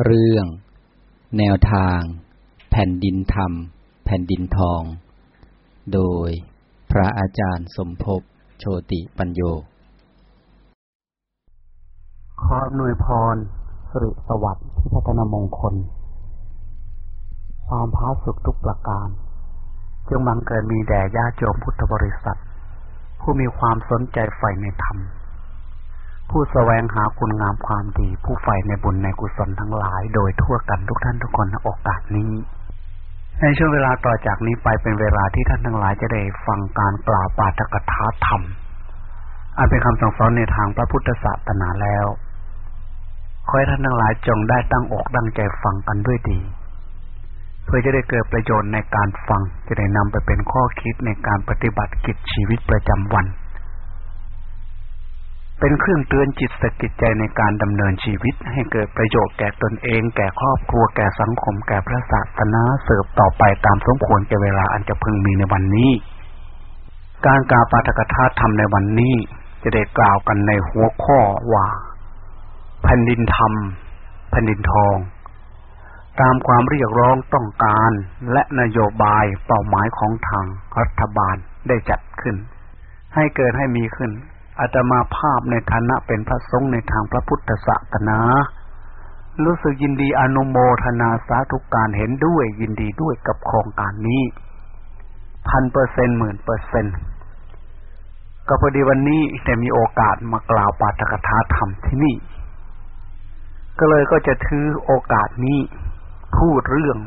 เรื่อง แนวทาง แผ่นดินธรรม แผ่นดินทอง โดยพระอาจารย์สมภพโชติปัญโย ขอหน่วยพรสิริสวัสดิ์ที่พัฒนามงคล ความพาสุขทุกประการจงบังเกิดมีแด่ญาติโยมพุทธบริษัท ผู้มีความสนใจใฝ่ในธรรม ผู้แสวงหาคุณงามความดี ผู้ใฝ่ในบุญในกุศลทั้งหลาย โดยทั่วกันทุกท่านทุกคนณโอกาสนี้ ในช่วงเวลาต่อจากนี้ไปเป็นเวลาที่ท่านทั้งหลายจะได้ฟังการกล่าวปาฐกถาธรรม อันเป็นคำสั่งสอนในทางพระพุทธศาสนาแล้ว ขอให้ท่านทั้งหลายจงได้ตั้งอกตั้งใจฟังกันด้วยดี เพื่อจะได้เกิดประโยชน์ในการฟังจะได้นำไปเป็นข้อคิดในการปฏิบัติกิจชีวิตประจำวัน เป็นเครื่องเตือนจิตสกิจใจในการดำเนินชีวิตให้เกิดประโยชน์แก่ตนเอง แก่ครอบครัวแก่สังคม แก่พระศาสนาเสิร์ฟต่อไปตามสมควรแก่เวลาอันจะพึงมีในวันนี้ การกาปาฐกถาธรรมในวันนี้ จะได้กล่าวกันในหัวข้อว่าแผ่นดินธรรมแผ่นดินทอง ตามความเรียกร้องต้องการและนโยบายเป้าหมายของทางรัฐบาลได้จัดขึ้น ให้เกิดให้มีขึ้น อาตมาภาพในฐานะเป็นพระสงฆ์ในทางพระพุทธศาสนา รู้สึกยินดีอนุโมทนาสาธุการเห็นด้วยยินดีด้วยกับโครงการนี้พันเปอร์เซ็นต์หมื่นเปอร์เซ็นต์ก็พอดีวันนี้ได้มีโอกาสมากล่าวปาฐกถาธรรมที่นี่ ก็เลยก็จะถือโอกาสนี้พูดเรื่อง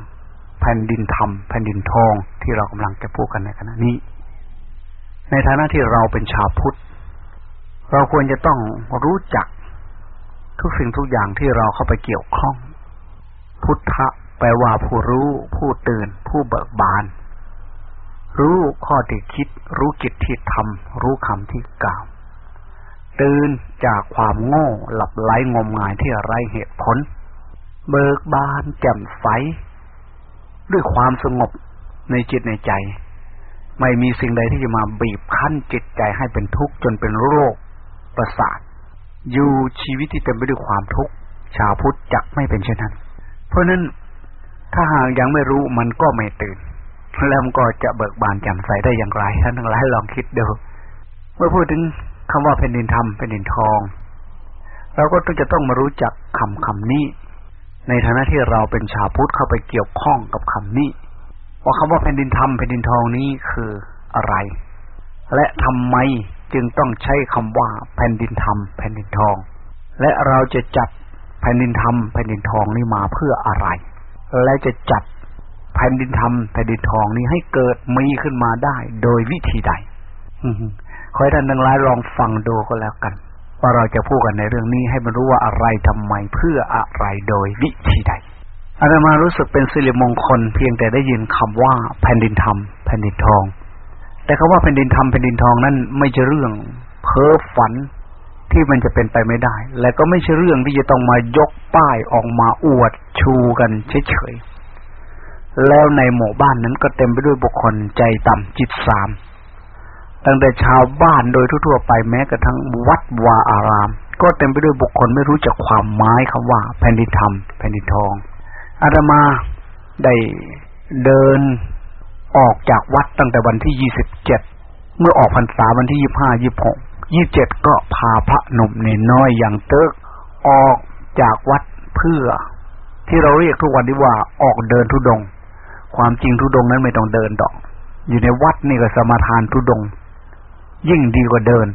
แผ่นดินธรรมแผ่นดินทองที่เรากำลังจะพูดกันในขณะนี้ ในฐานะที่เราเป็นชาวพุทธ เราควรจะต้องรู้จักทุกสิ่งทุกอย่างที่เราเข้าไปเกี่ยวข้อง พุทธะแปลว่าผู้รู้ ผู้ตื่น ผู้เบิกบาน รู้ข้อที่คิด รู้กิจที่ทำรู้คำที่กล่าว ตื่นจากความโง่หลับไหลงมงายที่ไร้เหตุผล เบิกบานแจ่มใส ด้วยความสงบในจิตในใจ ไม่มีสิ่งใดที่จะมาบีบคั้นจิตใจให้เป็นทุกข์จนเป็นโรค ประสาท อยู่ชีวิตที่เต็มไปด้วยความทุกข์ชาวพุทธจักไม่เป็นเช่นนั้น เพราะนั้นถ้าหากยังไม่รู้มันก็ไม่ตื่น แล้วมันก็จะเบิกบานแจ่มใสได้อย่างไรท่านทั้งหลายลองคิดดูเมื่อพูดถึงคำว่าแผ่นดินธรรมแผ่นดินทอง เราก็ต้องจะต้องมารู้จักคำคำนี้ ในฐานะที่เราเป็นชาวพุทธเข้าไปเกี่ยวข้องกับคำนี้ว่าคำว่าแผ่นดินธรรมแผ่นดินทองนี้คืออะไร และทำไม จึงต้องใช้คำว่าแผ่นดินธรรมแผ่นดินทอง และเราจะจัดแผ่นดินธรรมแผ่นดินทองนี้มาเพื่ออะไร และจะจัดแผ่นดินธรรมแผ่นดินทองนี้ให้เกิดมีขึ้นมาได้ โดยวิธีใดขอให้ท่านทั้งหลายลองฟังดูก็แล้วกัน ว่าเราจะพูดกันในเรื่องนี้ให้มันรู้ว่าอะไรทำไมเพื่ออะไรโดยวิธีใดอาตมารู้สึกเป็นสิริมงคลเพียงแต่ได้ยินคำว่าแผ่นดินธรรมแผ่นดินทอง แต่คำว่าแผ่นดินธรรมแผ่นดินทองนั้นไม่ใช่เรื่อง เพ้อฝันที่มันจะเป็นไปไม่ได้ และก็ไม่ใช่เรื่องที่จะต้องมายกป้ายออกมาอวดชูกันเฉยๆแล้วในหมู่บ้านนั้นก็เต็มไปด้วยบุคคลใจต่ำจิตสามตั้งแต่ชาวบ้านโดยทั่วๆไปแม้กระทั่งวัดวาอาราม ก็เต็มไปด้วยบุคคลไม่รู้จักความหมายคำว่า แผ่นดินธรรมแผ่นดินทองอาตมาได้เดิน ออกจากวัดตั้งแต่วันที่ยี่สิบเจ็ดเมื่อออกพรรษาวันที่ยี่ห้ายี่หกยี่เจ็ดก็พาพระหนุ่มเนน้อยอย่างเติกออกจากวัดเพื่อ ที่เราเรียกทุกวันนี้ว่าออกเดินทุดง ความจริงทุดงนั้นไม่ต้องเดินดอก อยู่ในวัดนี่ก็สมาทานทุดง ยิ่งดีกว่าเดิน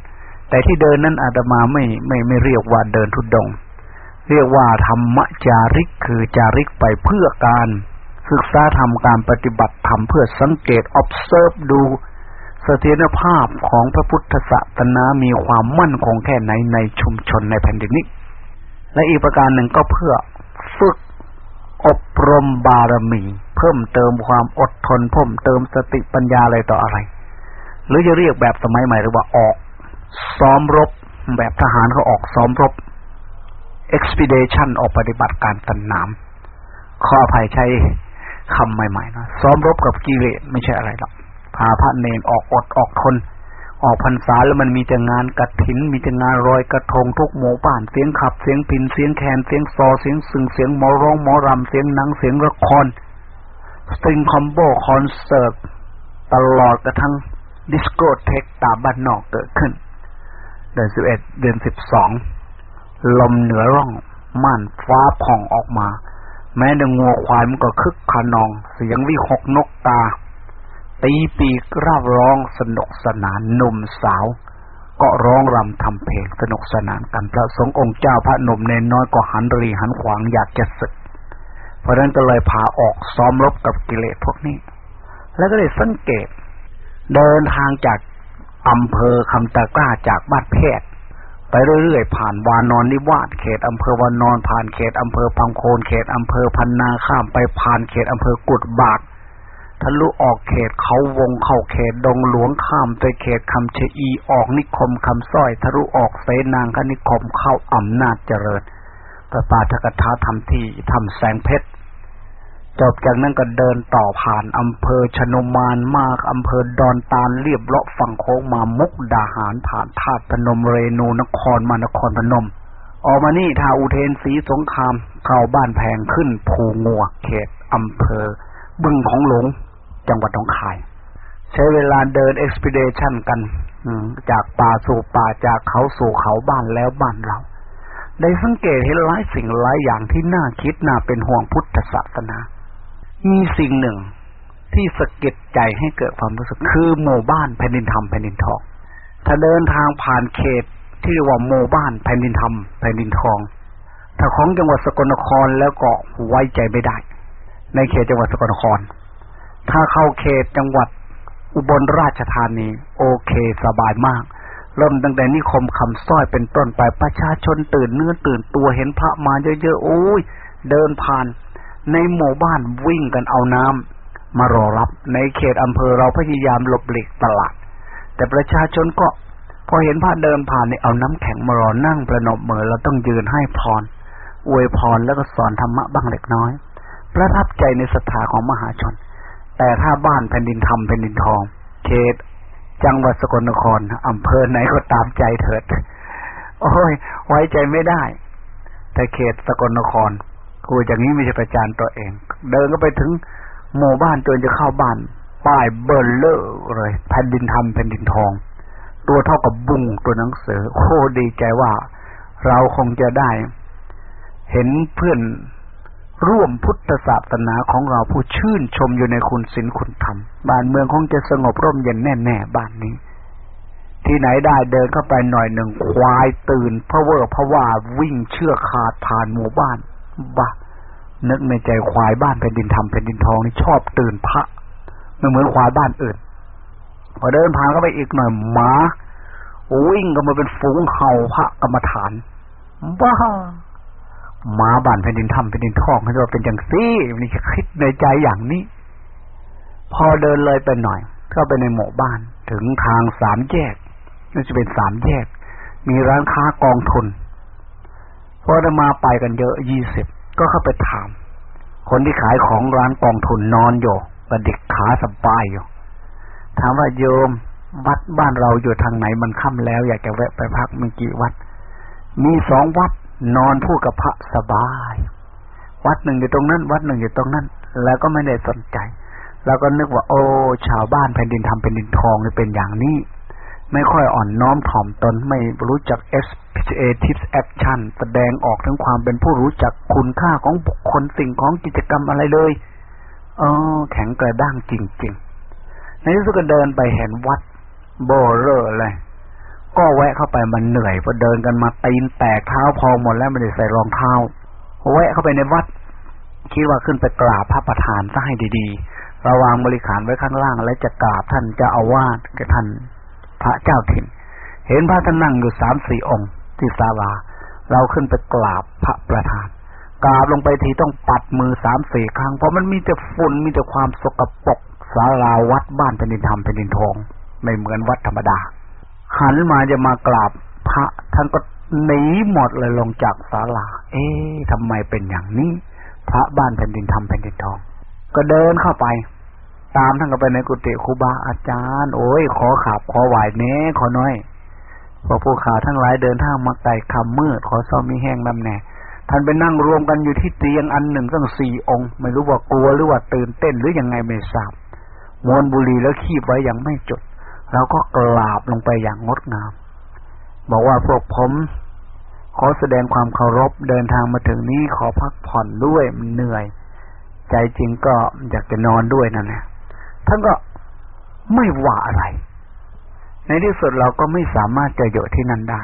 แต่ที่เดินนั้นอาตมาไม่ไม่ไม่เรียกว่าเดินทุดง เรียกว่าธรรมจาริกคือจาริกไปเพื่อการ ศึกษาธรรมการปฏิบัติธรรมเพื่อสังเกต observe ดูเสถียรภาพของพระพุทธศาสนามีความมั่นคงแค่ไหนในชุมชนในแผ่นดินนี้ และอีกประการหนึ่งก็เพื่อฝึกอบรมบารมี เพิ่มเติมความอดทนเพิ่มเติมสติปัญญาอะไรต่ออะไร หรือจะเรียกแบบสมัยใหม่หรือว่าออก ซ้อมรบ แบบทหารเขาออกซ้อมรบ expedition ออกปฏิบัติการสนาม ขออภัยใช้ คำใหม่ๆนะซ้อมรบกับกิเลสไม่ใช่อะไรหรอกพาพระเนนออกอดออกทน ออกพรรษาแล้วมันมีแต่งานกระถิน มีแต่งานรอยกระทงทุกหมู่บ้านเสียงขับเสียงพินเสียงแคนเสียงซอเสียงสึงเสียงหมอร้องหมอรำเสียงหนังเสียงละครสตริงคอมโบคอนเสิร์ตตลอดกระทั่งดิสโกเทคตามบ้านนอกเกิดขึ้น เดือนสิบเอ็ดเดือนสิบสองลมเหนือร่องม่านฟ้าผ่องออกมา แม้แต่งัวควายมันก็คึกคะนอง เสียงวิหกนกกา ตีปีกราบร้องสนุกสนานหนุ่มสาว ก็ร้องรำทำเพลงสนุกสนานกันพระสงฆ์องค์เจ้าพระหนุ่มเณรน้อยก็หันรีหันขวางอยากจะสึก เพราะนั้นก็เลยพาออกซ้อมรบกับกิเลสพวกนี้ แล้วก็เลยสังเกต เดินทางจากอำเภอคำตะกร้าจากบ้านแพทย์ ไปเรื่อยๆผ่านวานอนนิวาสเขตอำเภอวานอนผ่านเขตอำเภอพังโคนเขตอำเภอพันนาข้ามไปผ่านเขตอำเภอกุดบากทะลุออกเขตเขาวงเข้าเขตดงหลวงข้ามไปเขตคำเชอีออกนิคมคำสร้อยทะลุออกเสนางคนิคมเข้าอำนาจเจริญประปาทกถาทำที่ทำแสงเพชร จบจากนั้นก็เดินต่อผ่านอำเภอชนมานมากอำเภอดอนตาลเรียบเลาะฝั่งโค้งมามุกดาหารผ่านธาตุพนมเรนูนครมานครพนม ออกมานี่ทาอุเทนสีสงครามเข้าบ้านแพงขึ้นภูงัวเขตอำเภอ บึงของหลง จังหวัดหนองคาย ใช้เวลาเดินเอ็กซ์เพดชันกันจากป่าสู่ป่าจากเขาสู่เขาบ้านแล้วบ้านเรา ได้สังเกตเห็นหลายสิ่งหลายอย่างที่น่าคิดน่าเป็นห่วงพุทธศาสนา มีสิ่งหนึ่งที่สะกิดใจให้เกิดความรู้สึก คือหมู่บ้านแผ่นดินธรรมแผ่นดินทอง ถ้าเดินทางผ่านเขตที่เรียกว่าหมู่บ้านแผ่นดินธรรมแผ่นดินทอง ถ้าของจังหวัดสกลนครแล้วก็ไว้ใจไม่ได้ ในเขตจังหวัดสกลนคร ถ้าเข้าเขตจังหวัดอุบลราชธานี โอเคสบายมาก เริ่มตั้งแต่นิคมคำสร้อยเป็นต้นไปประชาชนตื่นเนื้อตื่นตัวเห็นพระมาเยอะๆโอ้ยเดินผ่าน ในหมู่บ้านวิ่งกันเอาน้ำมารอรับ ในเขตอำเภอเราพยายามหลบหลีกตลาด แต่ประชาชนก็พอเห็นพระเดินผ่านเนี่ยเอาน้ำแข็งมารอนั่งประนมมือเราต้องยืนให้พร อวยพรแล้วก็สอนธรรมะบ้างเล็กน้อย ประทับใจในศรัทธาของมหาชน แต่ถ้าบ้านแผ่นดินธรรมแผ่นดินทอง เขต จังหวัดสกลนครอำเภอไหนก็ตามใจเถิด โอ้ย ไว้ใจไม่ได้ แต่เขตสกลนคร กูอย่างนี้ไม่ใช่ประจานตัวเอง เดินก็ไปถึงหมู่บ้านจนจะเข้าบ้าน ป้ายเบิร์เลอร์เลยแผ่นดินทำแผ่นดินทอง ตัวเท่ากับบุ้งตัวหนังสือโคดีใจว่า เราคงจะได้ เห็นเพื่อนร่วมพุทธศาสนาของเราผู้ชื่นชมอยู่ในคุณศีลคุณธรรม บ้านเมืองคงจะสงบร่มเย็นแน่ๆบ้านนี้ ที่ไหนได้เดินเข้าไปหน่อยหนึ่งควายตื่นเพราะว่าเพราะว่าวิ่งเชื่อขาดผ่านหมู่บ้าน บ้านึกในใจควายบ้านแผ่นดินทำแผ่นดินทองนี่ชอบตื่นพระไม่เหมือนควายบ้านอื่นพอเดินผ่านก็ไปอีกหน่อยหมาวิ่งก็มาเป็นฝูงเห่าพระกรรมฐานบ้าหมาบ้านแผ่นดินทำแผ่นดินทองเขาจะเป็นอย่างซี่นี่คิดในใจอย่างนี้ พอเดินเลยไปหน่อยเข้าไปในหมู่บ้านถึงทางสามแยกนี่จะเป็นสามแยก มีร้านค้ากองทุน พอจะมาไปกันเยอะยี่สิบก็เข้าไปถาม คนที่ขายของร้านกองทุนนอนอยู่กระดิกขาสบายอยู่ ถามว่าโยมวัดบ้านเราอยู่ทางไหนมันค่ำแล้ว อยากจะแวะไปพักมีกี่วัด มีสองวัดนอนพูดกับพระสบาย วัดหนึ่งอยู่ตรงนั้น วัดหนึ่งอยู่ตรงนั้น แล้วก็ไม่ได้สนใจ แล้วก็นึกว่า โอ้ ชาวบ้านแผ่นดินทำเป็นดินทองนี่เป็นอย่างนี้ ไม่ค่อยอ่อนน้อมถ่อมตนไม่รู้จัก SPA Tips Action แสดงออกถึงความเป็นผู้รู้จักคุณค่าของบุคคลสิ่งของกิจกรรมอะไรเลยเออแข็งกระด้างจริง ๆ ในที่สุดก็เดินไปเห็นวัดโบเรอร์เลยก็แวะเข้าไปมันเหนื่อยพอเดินกันมาตีนแตกเท้าพองหมดแล้วไม่ได้ใส่รองเท้าแวะเข้าไปในวัด คิดว่าขึ้นไปกราบพระประธานซะให้ดีๆระวางบริขารไว้ข้างล่างและจะกราบท่านจะเอาวาดกับท่าน พระเจ้าถิ่น เห็นพระท่านนั่งอยู่สามสี่องค์ที่ศาลา เราขึ้นไปกราบพระประธาน กราบลงไปทีต้องปัดมือสามสี่ครั้ง เพราะมันมีแต่ฝุ่นมีแต่ความสกปรกศาลาวัดบ้านแผ่นดินธรรมแผ่นดินทอง ไม่เหมือนวัดธรรมดา หันมาจะมากราบพระท่านก็หนีหมดเลยลงจากศาลา เอ๊ะทำไมเป็นอย่างนี้ พระบ้านแผ่นดินธรรมแผ่นดินทอง ก็เดินเข้าไป ตามท่านก็ไปในกุฏิครูบาอาจารย์ โอ้ย ขอขับขอไหวเน้ขอน้อยพอผู้ขาทั้งหลายเดินทางมาไกลคำมืดขอซ้อมมีแห้งลำแน่ท่านไปนั่งรวมกันอยู่ที่เตียงอันหนึ่งตั้งสี่องค์ ไม่รู้ว่ากลัวหรือว่าตื่นเต้นหรือยังไงไม่ทราบมวนบุรีแล้วขีบไว้อย่างไม่จดเราก็กราบลงไปอย่างงดงาม บอกว่าพวกผมขอแสดงความเคารพเดินทางมาถึงนี้ขอพักผ่อนด้วยมันเหนื่อย ใจจริงก็อยากจะนอนด้วยนั่นแหละ ท่านก็ไม่ว่าอะไร ในที่สุดเราก็ไม่สามารถจะอยู่ที่นั่นได้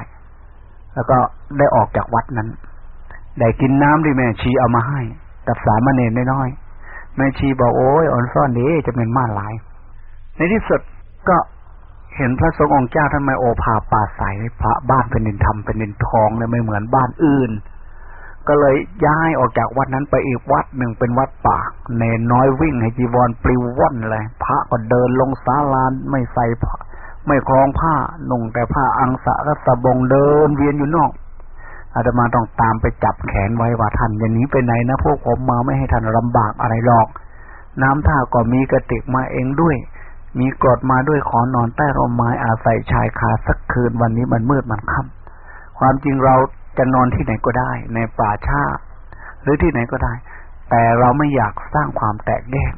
แล้วก็ได้ออกจากวัดนั้น ได้กินน้ำที่แม่ชีเอามาให้ กับสามเณรน้อยๆแม่ชีบอกโอ้ยอ่อนซ่อนดีจะเป็นมาหลาย ในที่สุดก็เห็นพระสงฆ์องค์เจ้าท่านไม่โอภาป่าใสพระบ้านเป็นดินทำเป็นดินทองเลยไม่เหมือนบ้านอื่น ก็เลยย้ายออกจากวัดนั้นไปอีกวัดหนึ่งเป็นวัดป่าเนนน้อยวิ่งให้จีวรปลิวว่อนเลยพระก็เดินลงศาลาไม่ใส่ไม่คล้องผ้านุ่งแต่ผ้าอังสะก็สบงเดินเวียนอยู่นอกอาตมาต้องตามไปจับแขนไว้ว่าท่านอย่างนี้ไปไหนนะพวกผมมาไม่ให้ท่านลำบากอะไรหรอก น้ำท่าก็มีกระติกมาเองด้วย มีกรดมาด้วยขอนอนใต้ร่มไม้อาศัยชายคาสักคืนวันนี้มันมืดมันค่ำความจริงเรา จะนอนที่ไหนก็ได้ ในป่าชาหรือที่ไหนก็ได้ แต่เราไม่อยากสร้างความแตกแยก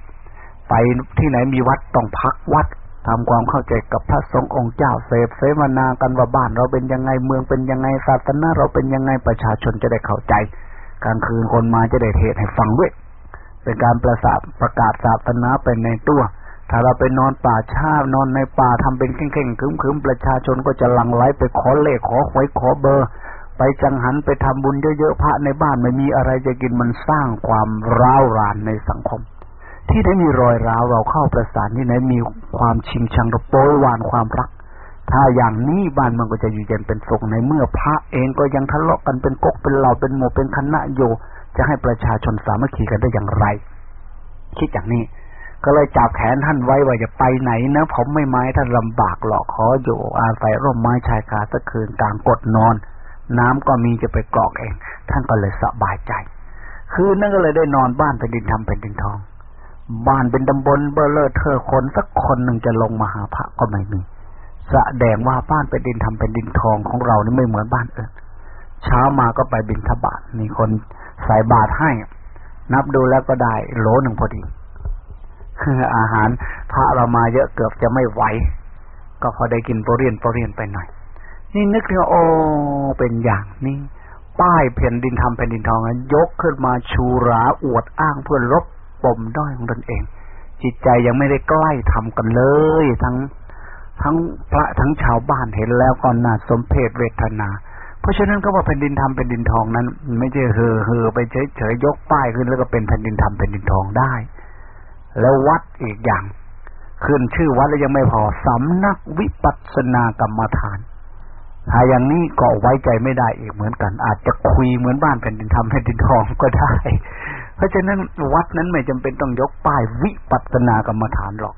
ไปที่ไหนมีวัดต้องพักวัดทำความเข้าใจกับพระสงฆ์องค์เจ้าเสพเสวนากันว่าบ้านเราเป็นยังไงเมืองเป็นยังไงศาสนาเราเป็นยังไงประชาชนจะได้เข้าใจกลางคืนคนมาจะได้เทศให้ฟังด้วยเป็นการประสาทประกาศศาสนาเป็นในตัว ถ้าเราไปนอนป่าชานอนในป่าทำเป็นเข่งๆคึมๆประชาชนก็จะหลั่งไหลไปขอเลขขอหวยขอเบอร์ ไปจังหันไปทำบุญเยอะๆพระในบ้านไม่มีอะไรจะกินมันสร้างความร้าวรานในสังคม ที่ไหนมีรอยร้าวเราเข้าประสานที่ไหนมีความชิงชังระโปยวานความรัก ถ้าอย่างนี้บ้านมันก็จะอยู่เย็นเป็นสุขในเมื่อพระเองก็ยังทะเลาะกันเป็นกกเป็นเหล่าเป็นหมู่เป็นคณะโยจะให้ประชาชนสามัคคีกันได้อย่างไร คิดอย่างนี้ ก็เลยจับแขนท่านไว้ว่าจะไปไหนนะผมไม่ไม้ท่านลำบากหรอกขออยู่อาศัยร่มไม้ชายคาสักคืนกลางกดนอน น้ำก็มีจะไปกรอกเอง ท่านก็เลยสบายใจ คืนนั้นก็เลยได้นอนบ้านเป็นดินทำเป็นดินทอง บ้านเป็นตำบลเบอร์เลอร์เธอคนสักคนหนึ่งจะลงมาหาพระก็ไม่มีแสดงว่าบ้านเป็นดินทำเป็นดินทองของเรานี่ไม่เหมือนบ้านอื่นเช้ามาก็ไปบินทบาทมีคนใส่บาตรให้ นับดูแล้วก็ได้โหลหนึ่งพอดีคืออาหารพระเรามาเยอะเกือบจะไม่ไหว ก็พอได้กินโปรเรียนโปรเรียนไปหน่อย นี่นึกถึงโอ้เป็นอย่างนี้ป้ายแผ่นดินทำแผ่นดินทองนั้นยกขึ้นมาชูราอวดอ้างเพื่อลบปมด้อยของตนเอง จิตใจยังไม่ได้ใกล้ทำกันเลย ทั้งทั้งพระทั้งชาวบ้านเห็นแล้วก็น่าสมเพชเวทนา เพราะฉะนั้นก็ว่าแผ่นดินทำแผ่นดินทองนั้น ไม่ใช่เฮอเฮอไปเฉยเฉยยกป้ายขึ้นแล้วก็เป็นแผ่นดินทำแผ่นดินทองได้ แล้ววัดอีกอย่าง ขึ้นชื่อวัดแล้วยังไม่พอสำนักวิปัสสนากรรมฐาน ถ้าอย่างนี้ก็ไว้ใจไม่ได้อีกเหมือนกัน อาจจะคุยเหมือนบ้านแผ่นดินทำแผ่นดินทองก็ได้ เพราะฉะนั้นวัดนั้นไม่จำเป็นต้องยกป้ายวิปัสสนากรรมฐานหรอก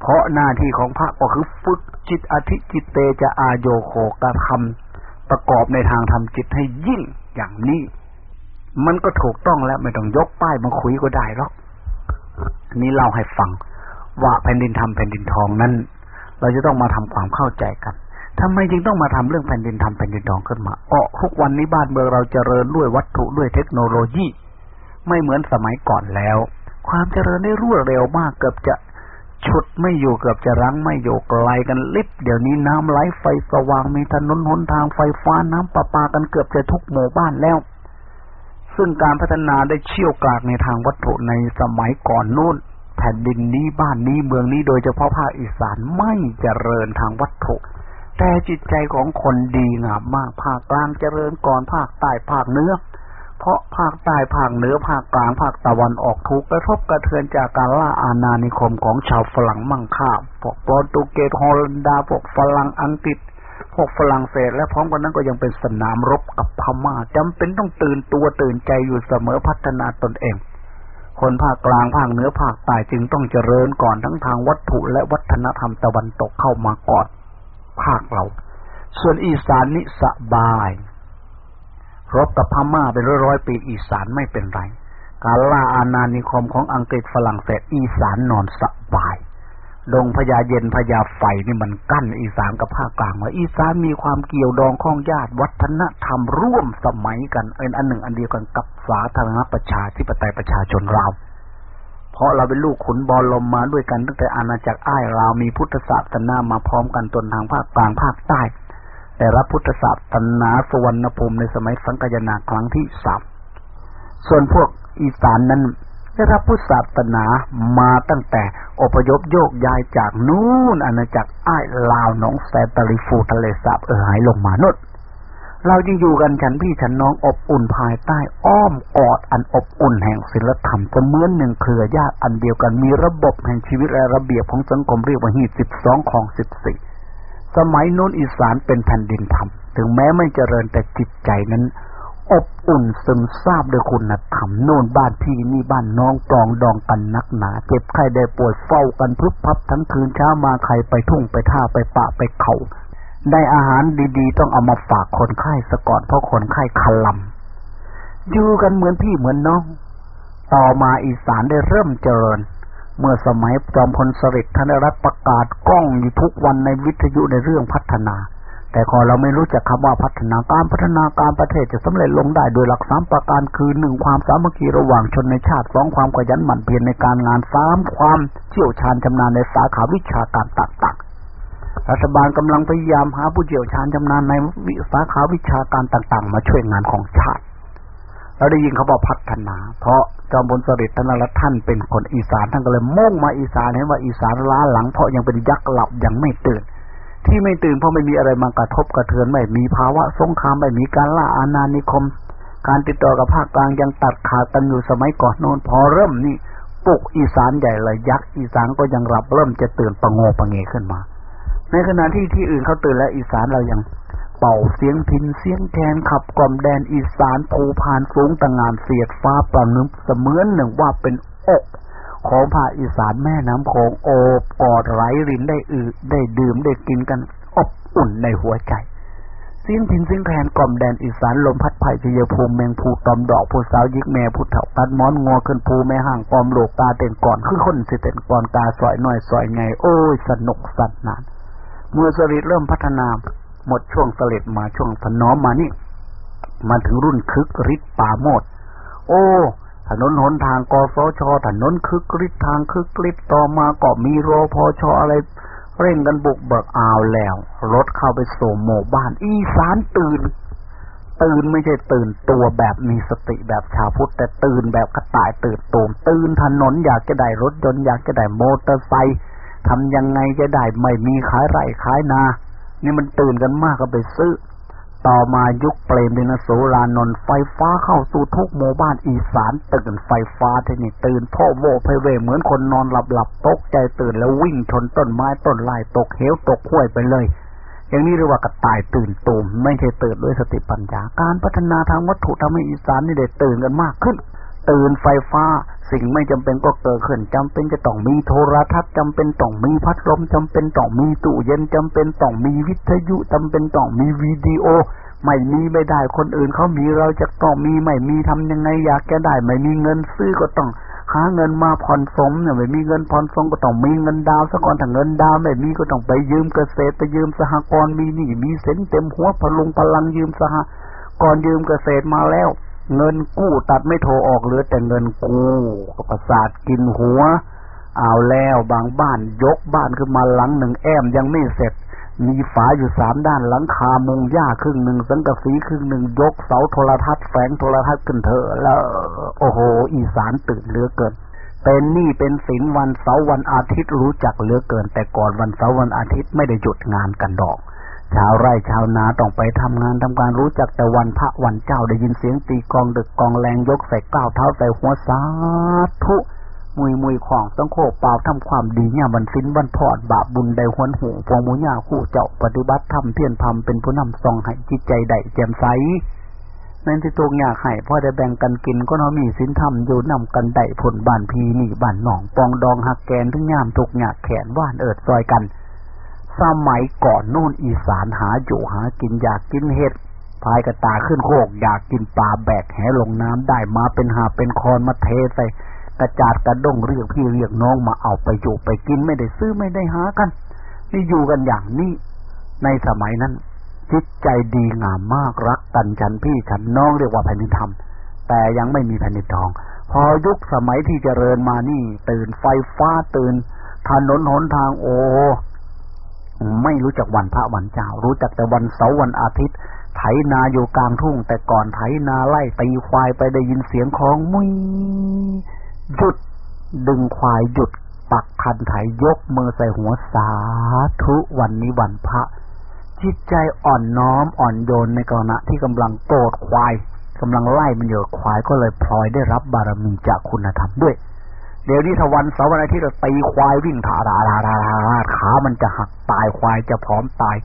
เพราะหน้าที่ของพระก็คือฝึกจิตอธิจิตเตจะอาโยโคกระทำประกอบในทางทำจิตให้ยิ่งอย่างนี้ มันก็ถูกต้องแล้วไม่ต้องยกป้ายมาคุยก็ได้หรอกนี้เล่าให้ฟังว่าแผ่นดินทำแผ่นดินทองนั้น เราจะต้องมาทำความเข้าใจกัน ทำไมจึงต้องมาทำเรื่องแผ่นดินทำแผ่นดินทองขึ้นมาอ๋อทุกวันนี้บ้านเมืองเราเจริญด้วยวัตถุด้วยเทคโนโลยี ไม่เหมือนสมัยก่อนแล้ว ความเจริญได้รวดเร็วมากเกือบจะชุดไม่อยู่เกือบจะรั้งไม่อยู่ไกลกันลิบเดี๋ยวนี้น้ำไหลไฟสว่างมีถนนหนทางไฟฟ้าน้ำประปากันเกือบจะทุกหมู่บ้านแล้ว ซึ่งการพัฒนาได้เชี่ยวกรากในทางวัตถุในสมัยก่อนนู้นแผ่นดินนี้บ้านนี้เมืองนี้โดยเฉพาะภาคอีสานไม่เจริญทางวัตถุ แต่จิตใจของคนดีงามมาก ภาคกลางเจริญก่อนภาคใต้ภาคเหนือเพราะภาคใต้ภาคเหนือภาคกลางภาคตะวันออกถูกกระทบกระเทือนจากการล่าอาณานิคมของชาวฝรั่งมั่งค่าพวกโปรตุเกสฮอลันดาพวกฝรั่งอังกฤษพวกฝรั่งเศสและพร้อมกันนั้นก็ยังเป็นสนามรบกับพม่าจำเป็นต้องตื่นตัวตื่นใจอยู่เสมอพัฒนาตนเอง คนภาคกลางภาคเหนือภาคใต้จึงต้องเจริญก่อนทั้งทางวัตถุและวัฒนธรรมตะวันตกเข้ามาก่อน ภาคเรา ส่วนอีสานนี่สบายรบกับพม่าเป็นร้อยร้อยปีอีสานไม่เป็นไร การล่าอาณานิคมของอังกฤษฝรั่งเศสอีสานนอนสบาย ดงพญาเย็นพญาไฟนี่มันกั้นอีสานกับภาคกลางว่าอีสานมีความเกี่ยวดองข้องญาติวัฒนธรรมร่วมสมัยกันเอ็นอันหนึ่งอันเดียวกันกับสาธารณประชาธิปไตยประชาชนเรา เพราะเราเป็นลูกขุนบอลลมมาด้วยกันตั้งแต่อาณาจักรอ้ายเรามีพุทธศาสนามาพร้อมกันจนทางภาคกลางภาคใต้แต่รับพุทธศาสนาสวรรณภูมิในสมัยสังกยนาครั้งที่สามส่วนพวกอีสานนั้นได้รับพุทธศาสนามาตั้งแต่อพยพโยกย้ายจากนู่นอาณาจักรอ้ายลาวหนองแซตาลิฟูทะเลสาบเออหายลงมานุด เราจึงอยู่กันฉันพี่ฉันน้องอบอุ่นภายใต้อ้อมกอดอันอบอุ่นแห่งศิลธรรมจะเหมือนหนึ่งเครือญาติอันเดียวกันมีระบบแห่งชีวิตและระเบียบของสังคมเรียกว่าฮีสิบสองของสิบสี่สมัยโน้นอีสานเป็นแผ่นดินธรรม ถึงแม้ไม่เจริญแต่จิตใจนั้น อบอุ่นซึมซาบด้วยคุณธรรมโน่นบ้านพี่นี่บ้านน้องปลองดองกันนักหนาเจ็บไข้ได้ป่วยเฝ้ากันพลุบพับทั้งคืนเช้ามาใครไปทุ่งไปท่าไปปะไปเขา ได้อาหารดีๆ ต้องเอามาฝากคนไข้สะก่อนเพราะคนไข้คลำอยู่กันเหมือนพี่เหมือนน้อง ต่อมาอีสานได้เริ่มเจริญ เมื่อสมัยจอมพลสฤษดิ์ท่านรับประกาศกล้องอยู่ทุกวันในวิทยุในเรื่องพัฒนา แต่พอเราไม่รู้จักคำว่าพัฒนาการพัฒนาการประเทศจะสำเร็จลงได้โดยหลักสามประการคือหนึ่งความสามัคคีระหว่างชนในชาติสองความขยันหมั่นเพียรในการงานสามความเชี่ยวชาญชำนาญในสาขาวิชาการต่างๆ รัฐบาลกำลังพยายามหาผู้เชี่ยวชาญชำนาญในวิสาขาวิชาการต่างๆ มาช่วยงานของชาติเราได้ยินเขาบอกพัฒนา เพราะจอมพลสฤษดิ์ท่านละท่านเป็นคนอีสานท่านก็เลยมุ่งมาอีสานเห็นว่าอีสานล้าหลังเพราะยังเป็นยักษ์หลับยังไม่ตื่น ที่ไม่ตื่นเพราะไม่มีอะไรมากระทบกระเทือนไม่มีภาวะสงครามไม่มีการล่าอาณานิคม การติดต่อกับภาคกลางยังตัดขาดกันอยู่สมัยก่อนโน้นพอเริ่มนี่ปลุกอีสานใหญ่เลยยักษ์อีสานก็ยังรับเริ่มจะตื่นประงงประเงขึ้นมา ในขณะที่ที่อื่นเขาตื่นแล้วอีสานเรายังเป่าเสียงพินเสียงแคนขับกล่อมแดนอีสานภูพานสูงต่างงานเสียดฟ้าประนึกเสมือนหนึ่งว่าเป็นอกของภาคอีสานแม่น้ำโขงโอบกอดไหลรินได้อืดได้ดื่มได้กินกันอบอุ่นในหัวใจเสียงพินเสียงแคนกล่อมแดนอีสานลมพัดไผ่เชียภูมิแมงภูตอมดอกผู้สาวยิกแม่ผู้เฒ่าตัดม้อนงอขึ้นภูแม่ห่างปอมโลกตาเต้นก่อนคือคนสิเต้นก่อนตาสอยหน่อยสอยไงโอ้ยสนุกสนาน มื่อสลิดเริ่มพัฒนา หมดช่วงสลิดมาช่วงถนอมมานี่มาถึงรุ่นคึกฤทธิ์ป่าโมดโอ้ ถนนหนทางกสชถนนคึกฤทธิ์ทางคึกฤทธิ์ต่อมาก็มีรอพอชออะไร เร่งกันบุกเบิกอ่าวแล้ว รถเข้าไปส่งหมู่บ้าน อีสานตื่น ตื่นไม่ใช่ตื่นตัวแบบมีสติแบบชาวพุทธแต่ตื่นแบบกระต่ายตื่นตูมตื่นถนนอยากจะได้รถยนต์อยากจะได้มอเตอร์ไซค์ ทำยังไงจะได้ไม่มีขายไร่ขายนา นี่มันตื่นกันมากก็ไปซื้อ ต่อมายุคเปรมดินโสรานนท์ไฟฟ้าเข้าสู่ทุกหมู่บ้านอีสานตื่นไฟฟ้าที่นี่ตื่นพ่อโวไพเวเหมือนคนนอนหลับหลับตกใจตื่นแล้ววิ่งชนต้นไม้ต้นไม้ตกเหวตกห้วยไปเลยอย่างนี้เรียกว่ากระต่ายตื่นตูมไม่ใช่ตื่นด้วยสติปัญญา การพัฒนาทางวัตถุทำให้อีสานนี่ได้ตื่นกันมากขึ้น ตื่นไฟฟ้า สิ่งไม่จำเป็นก็เกิดขึ้นจำเป็นจะต้องมีโทรทัศน์จำเป็นต้องมีพัดลมจำเป็นต้องมีตู้เย็นจำเป็นต้องมีวิทยุจำเป็นต้องมีวิดีโอ ไม่มีไม่ได้คนอื่นเขามีเราจะต้องมีไม่มีทำยังไงอยากแกได้ ไม่มีเงินซื้อก็ต้องหาเงินมาผ่อนสมเนี่ยไม่มีเงินผ่อนสมก็ต้องมีเงินดาวซะก่อนถ้าเงินดาวไม่มีก็ต้องไปยืมเกษตรไปยืมสหกรณ์มีนี่มีเส้นเต็มหัวพลุงพลังยืมสหกรณ์ยืมเกษตรมาแล้ว เงินกู้ตัดไม่โทรออกเหลือแต่เงินกู้ประสาทกินหัว เอาแล้วบางบ้านยกบ้านขึ้นมาหลังหนึ่งแอมยังไม่เสร็จ มีฝาอยู่สามด้านหลังคามุงหญ้าครึ่งหนึ่งสังกะสีครึ่งหนึ่งยกเสาโทรทัศน์แฝงโทรทัศน์ขึ้นเถอะแล้ว โอ้โห อีสานตื่นเหลือเกินเป็นนี่เป็นศิลวันเสาร์วันอาทิตย์รู้จักเหลือเกิน แต่ก่อนวันเสาร์วันอาทิตย์ไม่ได้หยุดงานกันดอก ชาวไร่ชาวนาต้องไปทำงานทำการรู้จักแต่วันพระวันเจ้าได้ยินเสียงตีกองดึกกองแรงยกใส่ก้าวเท้าใส่หัวสาธุมุยมุยของต้องโคเปล่าทำความดีเนี่ยมันสิ้นวันพอดบาปบุญใดหวนหูพวงมุญาคู่เจ้าปฏิบัติธรรมเพียรพำเป็นผู้นำทรงให้จิตใจใดแจ่มใสนั่นที่ตรงอยากให้พ่อได้แบ่งกันกินก็น้อมีสินธรรมอยู่นำกันได้ผลบานพีนี่บานหนองปองดองหักแกนทึงยามทุกหยากแขนว่านเอิดซอยกัน สมัยก่อนนู่นอีสานหาอยู่หากินอยากกินเห็ดพายกระตาขึ้นโคก อยากกินปลาแบกแหลงน้ำได้มาเป็นหาเป็นคอนมาเทใส่กระจาดกระด้งเรียกพี่เรียกน้องมาเอาไปอยู่ไปกินไม่ได้ซื้อไม่ได้หากัน นี่อยู่กันอย่างนี้ ในสมัยนั้นจิตใจดีงามมากรักกันฉันพี่ฉันน้องเรียกว่าแผ่นดินธรรม แต่ยังไม่มีแผ่นดินทอง พอยุคสมัยที่เจริญมานี่ ตื่นไฟฟ้าตื่นถนนหนทางโอ้ ไม่รู้จักวันพระวันเจ้า รู้จักแต่วันเสาร์วันอาทิตย์ ไถนาอยู่กลางทุ่ง แต่ก่อนไถนาไล่ตีควายไปได้ยินเสียงของมุยหยุดดึงควายหยุดปักคันไถยกมือใส่หัวสาธุวันนี้วันพระ จิตใจอ่อนน้อมอ่อนโยนในกรณะที่กำลังโกรธควายกำลังไล่มันอยู่ควายก็เลยพลอยได้รับบารมีจากคุณธรรมด้วย เดี๋ยวนี้ถ้าวันเสาร์วันอาทิตย์เราตีควายวิ่งถาราราราราขามันจะหักตายควายจะพร้อมตาย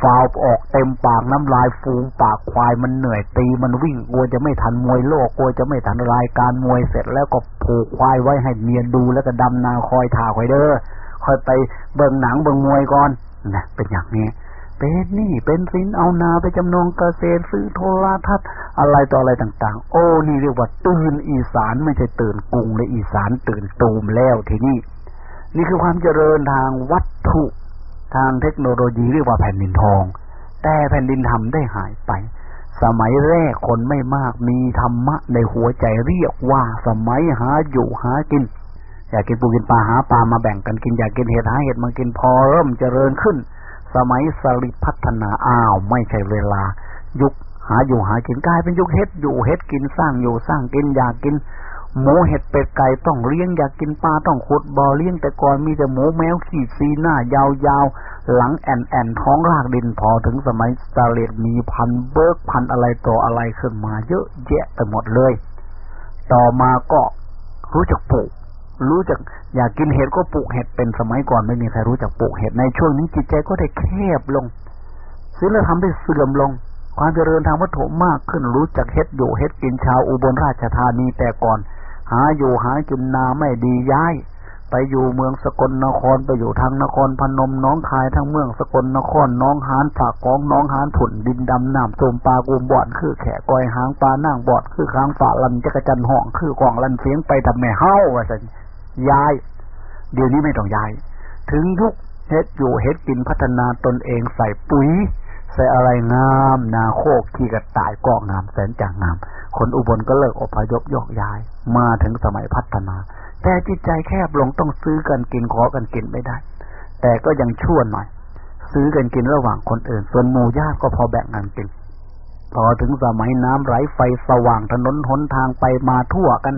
ฟาวออกเต็มปากน้ำลายฟูมปากควายมันเหนื่อยตีมันวิ่งกลัวจะไม่ทันมวยโลกกลัวจะไม่ทันรายการมวยเสร็จแล้วก็ผูกควายไว้ให้เมียดูแล้วก็ดำนาคอยถ่าควายเด้อคอยไปเบิ่งหนังเบิ่งมวยก่อนนะเป็นอย่างนี้ เป็นนี่เป็นสินเอานาไปจำนองเกษตรซื้อโทรทัศน์อะไรต่ออะไรต่าง ๆ โอ้นี่เรียกว่าตื่นอีสานไม่ใช่ตื่นกรุงเลยอีสานตื่นตูมแล้วทีนี้นี่คือความเจริญทางวัตถุทางเทคโนโลยีเรียกว่าแผ่นดินทอง แต่แผ่นดินทำได้หายไป สมัยแรกคนไม่มากมีธรรมะในหัวใจเรียกว่าสมัยหาอยู่หากินอยากกินปูกินปลาหาปลามาแบ่งกันกินอยากกินเห็ดหาเห็ดมากินพอเริ่มเจริญขึ้น สมัยสฤษดิ์พัฒนาอ้าว ไม่ใช่เวลา ยุคหาอยู่หากินกลายเป็นยุคเฮ็ดอยู่เฮ็ดกินสร้างอยู่สร้างกินอยากกิน หมูเห็ดเป็ดไก่ต้องเลี้ยงอยากกินปลาต้องขุดบ่อเลี้ยงแต่ก่อนมีแต่หมูแมวขี่ซีหน้ายาวๆ หลังแอนแอนท้องรากดินพอถึงสมัยสตาร์เลตมีพันธุ์เบิร์กพันธุ์อะไรต่ออะไรขึ้นมาเยอะแยะไปหมดเลย ต่อมาก็รู้จักปลูก รู้จักอยากกินเห็ดก็ปลูกเห็ดเป็นสมัยก่อนไม่มีใครรู้จักปลูกเห็ดในช่วงนี้จิตใจก็ได้แคบลงศีลธรรมได้เสื่อมลง ความเจริญทางวัตถุมากขึ้นรู้จักเห็ดอยู่เห็ดกินชาวอุบลราชธานีแต่ก่อน หาอยู่หากินนาไม่ดีย้าย ไปอยู่เมืองสกลนครไปอยู่ทางนครพนมน้องคายทั้งเมืองสกลนครน้องหานฝากกองน้องหานถุนดินดำน้ำโจมปลากุมบอนคือแขกอยหางปลานั่งบอดคือค้างฝาลันจักจันห่องคือกองลันเสียงไปทำแม่เฮ้าว่าสัน ย้าย เดี๋ยวนี้ไม่ต้องย้าย ถึงยุคเฮ็ดอยู่เฮ็ดกินพัฒนาตนเองใส่ปุ๋ย ใส่อะไรงาม นาโคกขี้กระต่ายกอกงามแสนจางงาม คนอุบลก็เลิกอพยพยกย้าย มาถึงสมัยพัฒนา แต่จิตใจแคบลงต้องซื้อกันกินขอกันกินไม่ได้ แต่ก็ยังชั่วหน่อย ซื้อกันกินระหว่างคนอื่น ส่วนหมู่ญาติก็พอแบ่งกันกินพอถึงสมัยน้ำไหลไฟสว่างถนนหนทางไปมาทั่วกัน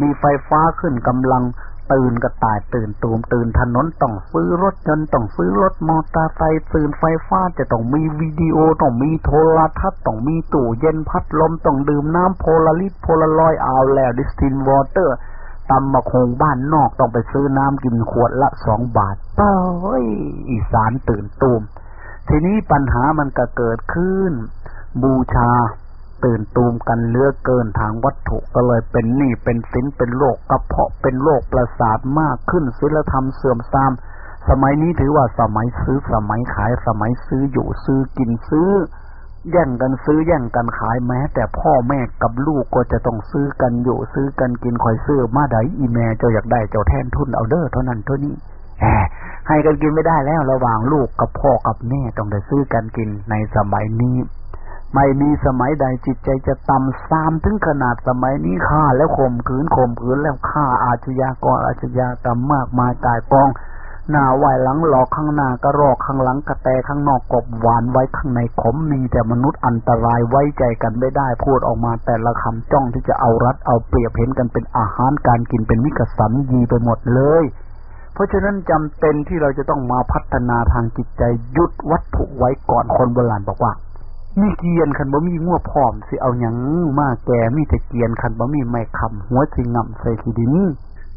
มีไฟฟ้าขึ้นกำลังตื่นกระต่ายตื่นตูมตื่นถนนต้องซื้อรถยนต์ต้องซื้อรถมอเตอร์ไซค์ตื่นไฟฟ้าจะต้องมีวิดีโอต้องมีโทรทัศน์ต้องมีตู้เย็นพัดลมต้องดื่มน้ำโพลาริสโพลารอยเอาแล้ว distilled water ตำมะคงบ้านนอกต้องไปซื้อน้ำกินขวดละสองบาทเอ้ยอีสานตื่นตูมทีนี้ปัญหามันก็เกิดขึ้น บูชา ตื่นตูมกันเลือเกินทางวัตถุก็เลยเป็นหนี้เป็นสินเป็นโรคกระเพาะเป็นโรคประสาทมากขึ้นศีลธรรมเสื่อมทราม สมัยนี้ถือว่าสมัยซื้อสมัยขายสมัยซื้ออยู่ซื้อกินซื้อ แย่งกันซื้อแย่งกันขายแม้ แต่พ่อแม่กับลูกก็จะต้องซื้อกันอยู่ซื้อกันกินคอยซื้อมาไดอีแม่เจ้าอยากได้เจ้าแทนทุนเอาเด้อเท่านั้นเท่านี้แหมให้กันกินไม่ได้แล้วระหว่างลูกกับพ่อกับแม่ต้องได้ซื้อกันกินในสมัยนี้ ไม่มีสมัยใดจิตใจจะต่ำซามถึงขนาดสมัยนี้ฆ่าแล้วข่มขืนข่มขืนแล้วฆ่าอาชญากรอาชญากรรมมากมายตายปอง หน้าไหวหลังหลอกข้างหน้ากระรอกข้างหลังกระแตข้างนอกกบหวานไว้ข้างในขมมีแต่มนุษย์อันตรายไว้ใจกันไม่ได้พูดออกมาแต่ละคำจ้องที่จะเอารัดเอาเปรียบเห็นกันเป็นอาหารการกินเป็นมิกสันยีไปหมดเลยเพราะฉะนั้นจำเป็นที่เราจะต้องมาพัฒนาทางจิตใจยุดวัตถุไว้ก่อนคนโบราณบอกว่า มีเกียนคันบ่มีงัวพร้อมสิเอาหยังมาแก่มีแต่เกียนคันบ่มีไม่คำหัวสิงำใส่ขี้ดิน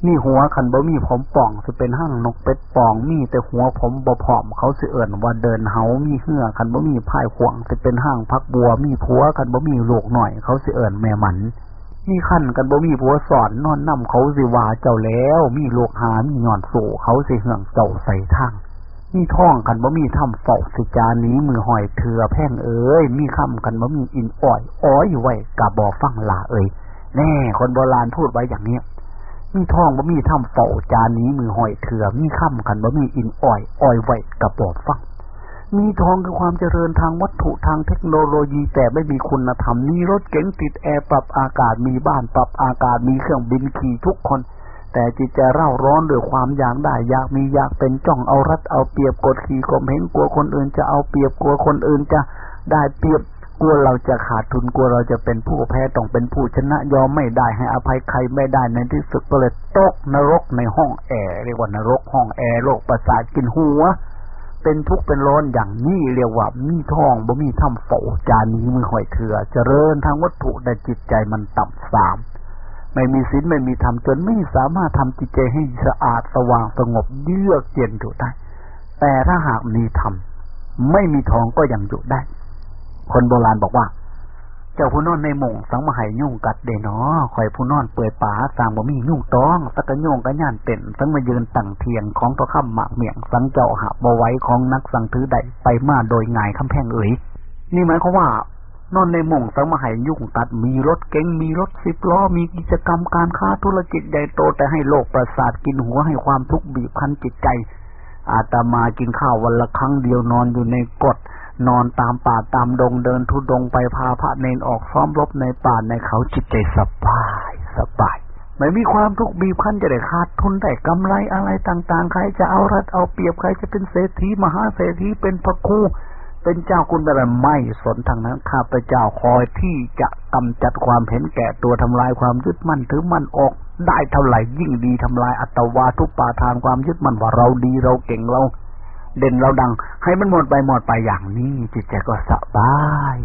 มีหัวคันบ่มีผมป่องสิเป็นห้างนกเป็ดป่อง มีแต่หัวผมบ่พร้อมเขาสิเอิ่นว่าเดินเฮามีเหื่อคันบ่มีพายขวงสิเป็นห้างพักบัว มีผัวคันบ่มีลูกหน่อย เขาสิเอิ่นแม่มันมีขั้นกันบ่มีผัวสอนนอนนำเขาสิว่าเจ้าแล้ว มีโลกหามีหย่อนโซเขาสิเหื่องเจ้าใส่ทาง มีท่องกันบ่มีทำเฝ้าสิจานี้มือหอยเถือแพ่งเอ้ยมีคำกันบ่มีอินอ้อยอ้อยอยู่ไว้กะบ่ฟังลาเอ้ยแน่คนโบราณพูดไว้อย่างเนี้ยมีท่องบ่มีทำเฝ้าจานี้มือหอยเถือมีคำกันบ่มีอินอ้อยอ้อยไว้กะบ่ฟังมีทองคือความเจริญทางวัตถุทางเทคโนโลยีแต่ไม่มีคุณธรรมมีรถเก๋งติดแอร์ปรับอากาศมีบ้านปรับอากาศมีเครื่องบินขี่ทุกคน แต่จิตใจเร่าร้อนด้วยความอยากได้อยากมีอยากเป็นจ้องเอารัดเอาเปรียบกดขี่ข่มเหงกลัวคนอื่นจะเอาเปรียบกลัวคนอื่นจะได้เปรียบกลัวเราจะขาดทุนกลัวเราจะเป็นผู้แพ้ต้องเป็นผู้ชนะยอมไม่ได้ให้อภัยใครไม่ได้ในที่สุดก็เลยตกนรกในห้องแอร์เรียกว่านรกห้องแอร์โรคประสาทกินหัว เป็นทุกข์เป็นร้อนอย่างนี้เรียกว่ามีทองบ่มีทำโฝจานนี้มือหอยเถื่อเจริญทางวัตถุแต่จิตใจมันต่ำสาม ไม่มีศีลไม่มีธรรมจนไม่สามารถทำจิตใจให้สะอาดสว่างสงบเยือกเย็นอยู่ได้ แต่ถ้าหากมีธรรมไม่มีทองก็ยังอยู่ได้ คนโบราณบอกว่า เจ้าผู้นอนในหม่งสังมหายยุ่งกัดเดนอคอยผู้นอนเปื่อยป่าสางบ่มียุ่งต้องสักกะโยงกะย่านเต็นสังมายืนตั้งเทียงของตัวข้ามหมากเมียงสังเจ้าหาบ่ไว้ของนักสังถือใดไปมาโดยง่ายคำแพงเอ๋ยนี่หมายความว่า นอนในหม่งสังมาหายยุ่งตัดมีรถเก๋งมีรถสิบล้อมีกิจกรรมการค้าธุรกิจใหญ่โตแต่ให้โลกประสาทกินหัวให้ความทุกข์บีบคั้นจิตใจ อาตมากินข้าววันละครั้งเดียวนอนอยู่ในกฎนอนตามป่าตามดงเดินทุดงไปพาพระเนนออกซ้อมรบในป่าในเขาจิตใจสบายสบายไม่มีความทุกข์บีบคั้นจะได้ขาดทุนได้กำไรอะไรต่างๆ ใครจะเอารัดเอาเปรียบใครจะเป็นเศรษฐีมหาเศรษฐีเป็นพระครู เป็นเจ้าคุณอะไรไม่สนทางนั้น ข้าพเจ้าคอยที่จะกำจัดความเห็นแก่ตัวทำลายความยึดมั่นถือมั่นออก ได้เท่าไหร่ยิ่งดีทำลายอัตวาทุกปาทานความยึดมั่นว่าเราดีเราเก่งเรา เด่นเราดัง ให้มันหมดไปหมดไปอย่างนี้จิตใจก็สบาย